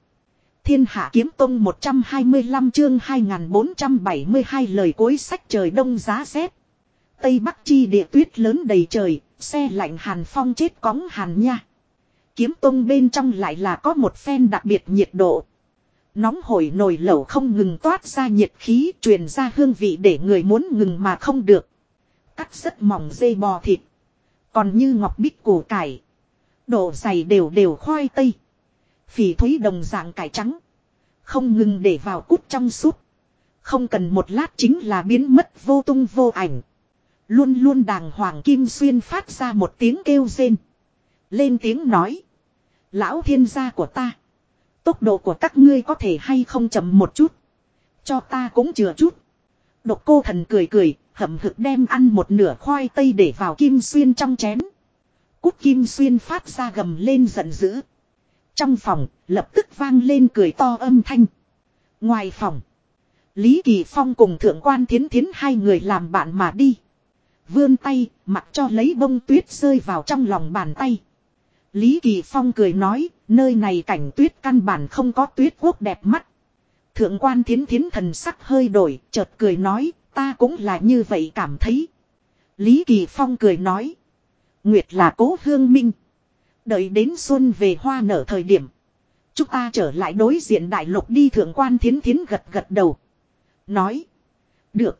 Thiên hạ kiếm tông 125 chương 2472 lời cuối sách trời đông giá rét. Tây Bắc chi địa tuyết lớn đầy trời, xe lạnh hàn phong chết cóng hàn nha. Kiếm tông bên trong lại là có một phen đặc biệt nhiệt độ. Nóng hổi nồi lẩu không ngừng toát ra nhiệt khí truyền ra hương vị để người muốn ngừng mà không được. Cắt rất mỏng dây bò thịt. Còn như ngọc bích củ cải. Độ dày đều đều khoai tây. Phỉ thúy đồng dạng cải trắng. Không ngừng để vào cút trong súp. Không cần một lát chính là biến mất vô tung vô ảnh. Luôn luôn đàng hoàng kim xuyên phát ra một tiếng kêu rên. Lên tiếng nói. Lão thiên gia của ta. Tốc độ của các ngươi có thể hay không chậm một chút. Cho ta cũng chừa chút. Độc cô thần cười cười, hậm hực đem ăn một nửa khoai tây để vào kim xuyên trong chén. Cút kim xuyên phát ra gầm lên giận dữ. Trong phòng, lập tức vang lên cười to âm thanh. Ngoài phòng, Lý Kỳ Phong cùng thượng quan thiến thiến hai người làm bạn mà đi. Vươn tay, mặc cho lấy bông tuyết rơi vào trong lòng bàn tay. Lý Kỳ Phong cười nói, Nơi này cảnh tuyết căn bản không có tuyết quốc đẹp mắt. Thượng quan thiến thiến thần sắc hơi đổi, chợt cười nói, ta cũng là như vậy cảm thấy. Lý Kỳ Phong cười nói. Nguyệt là cố hương minh. Đợi đến xuân về hoa nở thời điểm. Chúng ta trở lại đối diện đại lục đi thượng quan thiến thiến gật gật đầu. Nói. Được.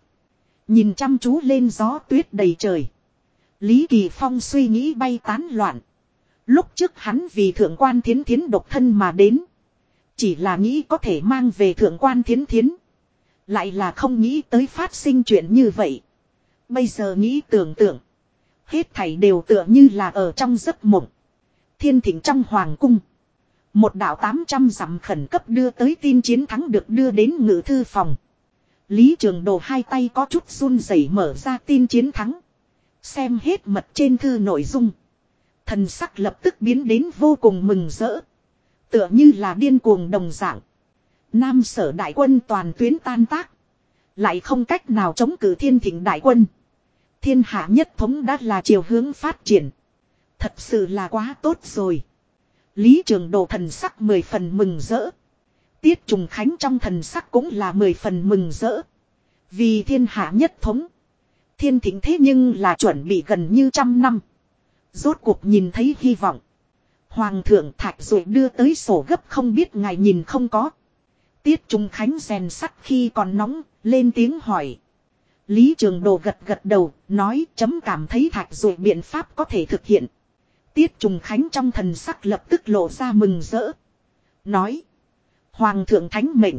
Nhìn chăm chú lên gió tuyết đầy trời. Lý Kỳ Phong suy nghĩ bay tán loạn. Lúc trước hắn vì thượng quan thiến thiến độc thân mà đến. Chỉ là nghĩ có thể mang về thượng quan thiến thiến. Lại là không nghĩ tới phát sinh chuyện như vậy. Bây giờ nghĩ tưởng tượng. Hết thảy đều tựa như là ở trong giấc mộng. Thiên thỉnh trong hoàng cung. Một đạo 800 dặm khẩn cấp đưa tới tin chiến thắng được đưa đến ngự thư phòng. Lý Trường Đồ hai tay có chút run rẩy mở ra tin chiến thắng. Xem hết mật trên thư nội dung. Thần sắc lập tức biến đến vô cùng mừng rỡ. Tựa như là điên cuồng đồng dạng. Nam sở đại quân toàn tuyến tan tác. Lại không cách nào chống cử thiên thịnh đại quân. Thiên hạ nhất thống đã là chiều hướng phát triển. Thật sự là quá tốt rồi. Lý trường đồ thần sắc mười phần mừng rỡ. Tiết trùng khánh trong thần sắc cũng là mười phần mừng rỡ. Vì thiên hạ nhất thống. Thiên thịnh thế nhưng là chuẩn bị gần như trăm năm. Rốt cuộc nhìn thấy hy vọng. Hoàng thượng thạch rồi đưa tới sổ gấp không biết ngài nhìn không có. Tiết Trung Khánh rèn sắt khi còn nóng, lên tiếng hỏi. Lý Trường Đồ gật gật đầu, nói chấm cảm thấy thạch rồi biện pháp có thể thực hiện. Tiết Trùng Khánh trong thần sắc lập tức lộ ra mừng rỡ. Nói. Hoàng thượng thánh mệnh.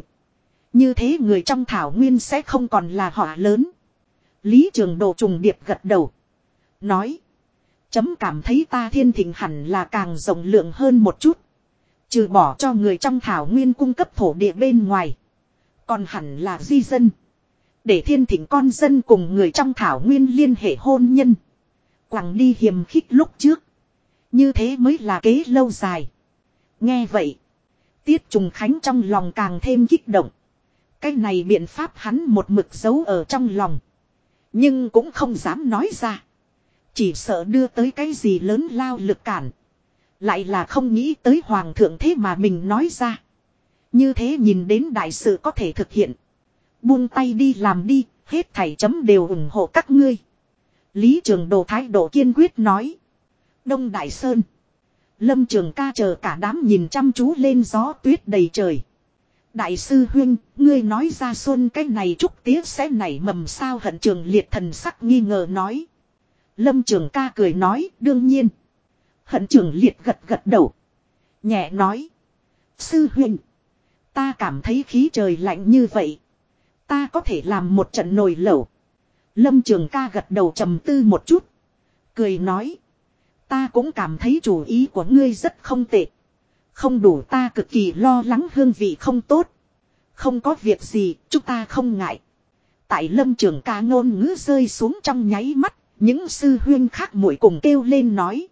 Như thế người trong thảo nguyên sẽ không còn là họa lớn. Lý Trường Đồ trùng điệp gật đầu. Nói. Chấm cảm thấy ta thiên thịnh hẳn là càng rộng lượng hơn một chút. Trừ bỏ cho người trong thảo nguyên cung cấp thổ địa bên ngoài. Còn hẳn là di dân. Để thiên thịnh con dân cùng người trong thảo nguyên liên hệ hôn nhân. Quảng đi hiềm khích lúc trước. Như thế mới là kế lâu dài. Nghe vậy. Tiết Trùng Khánh trong lòng càng thêm kích động. Cái này biện pháp hắn một mực giấu ở trong lòng. Nhưng cũng không dám nói ra. Chỉ sợ đưa tới cái gì lớn lao lực cản. Lại là không nghĩ tới hoàng thượng thế mà mình nói ra. Như thế nhìn đến đại sự có thể thực hiện. Buông tay đi làm đi, hết thảy chấm đều ủng hộ các ngươi. Lý Trường Đồ thái độ kiên quyết nói. Đông Đại Sơn. Lâm Trường ca chờ cả đám nhìn chăm chú lên gió tuyết đầy trời. Đại sư Huyên, ngươi nói ra xuân cái này trúc tía sẽ nảy mầm sao hận trường liệt thần sắc nghi ngờ nói. Lâm Trường ca cười nói, đương nhiên. Hận trường liệt gật gật đầu. Nhẹ nói. Sư huynh. Ta cảm thấy khí trời lạnh như vậy. Ta có thể làm một trận nồi lẩu. Lâm Trường ca gật đầu trầm tư một chút. Cười nói. Ta cũng cảm thấy chủ ý của ngươi rất không tệ. Không đủ ta cực kỳ lo lắng hương vị không tốt. Không có việc gì, chúng ta không ngại. Tại lâm trường ca ngôn ngữ rơi xuống trong nháy mắt, những sư huyên khác mũi cùng kêu lên nói.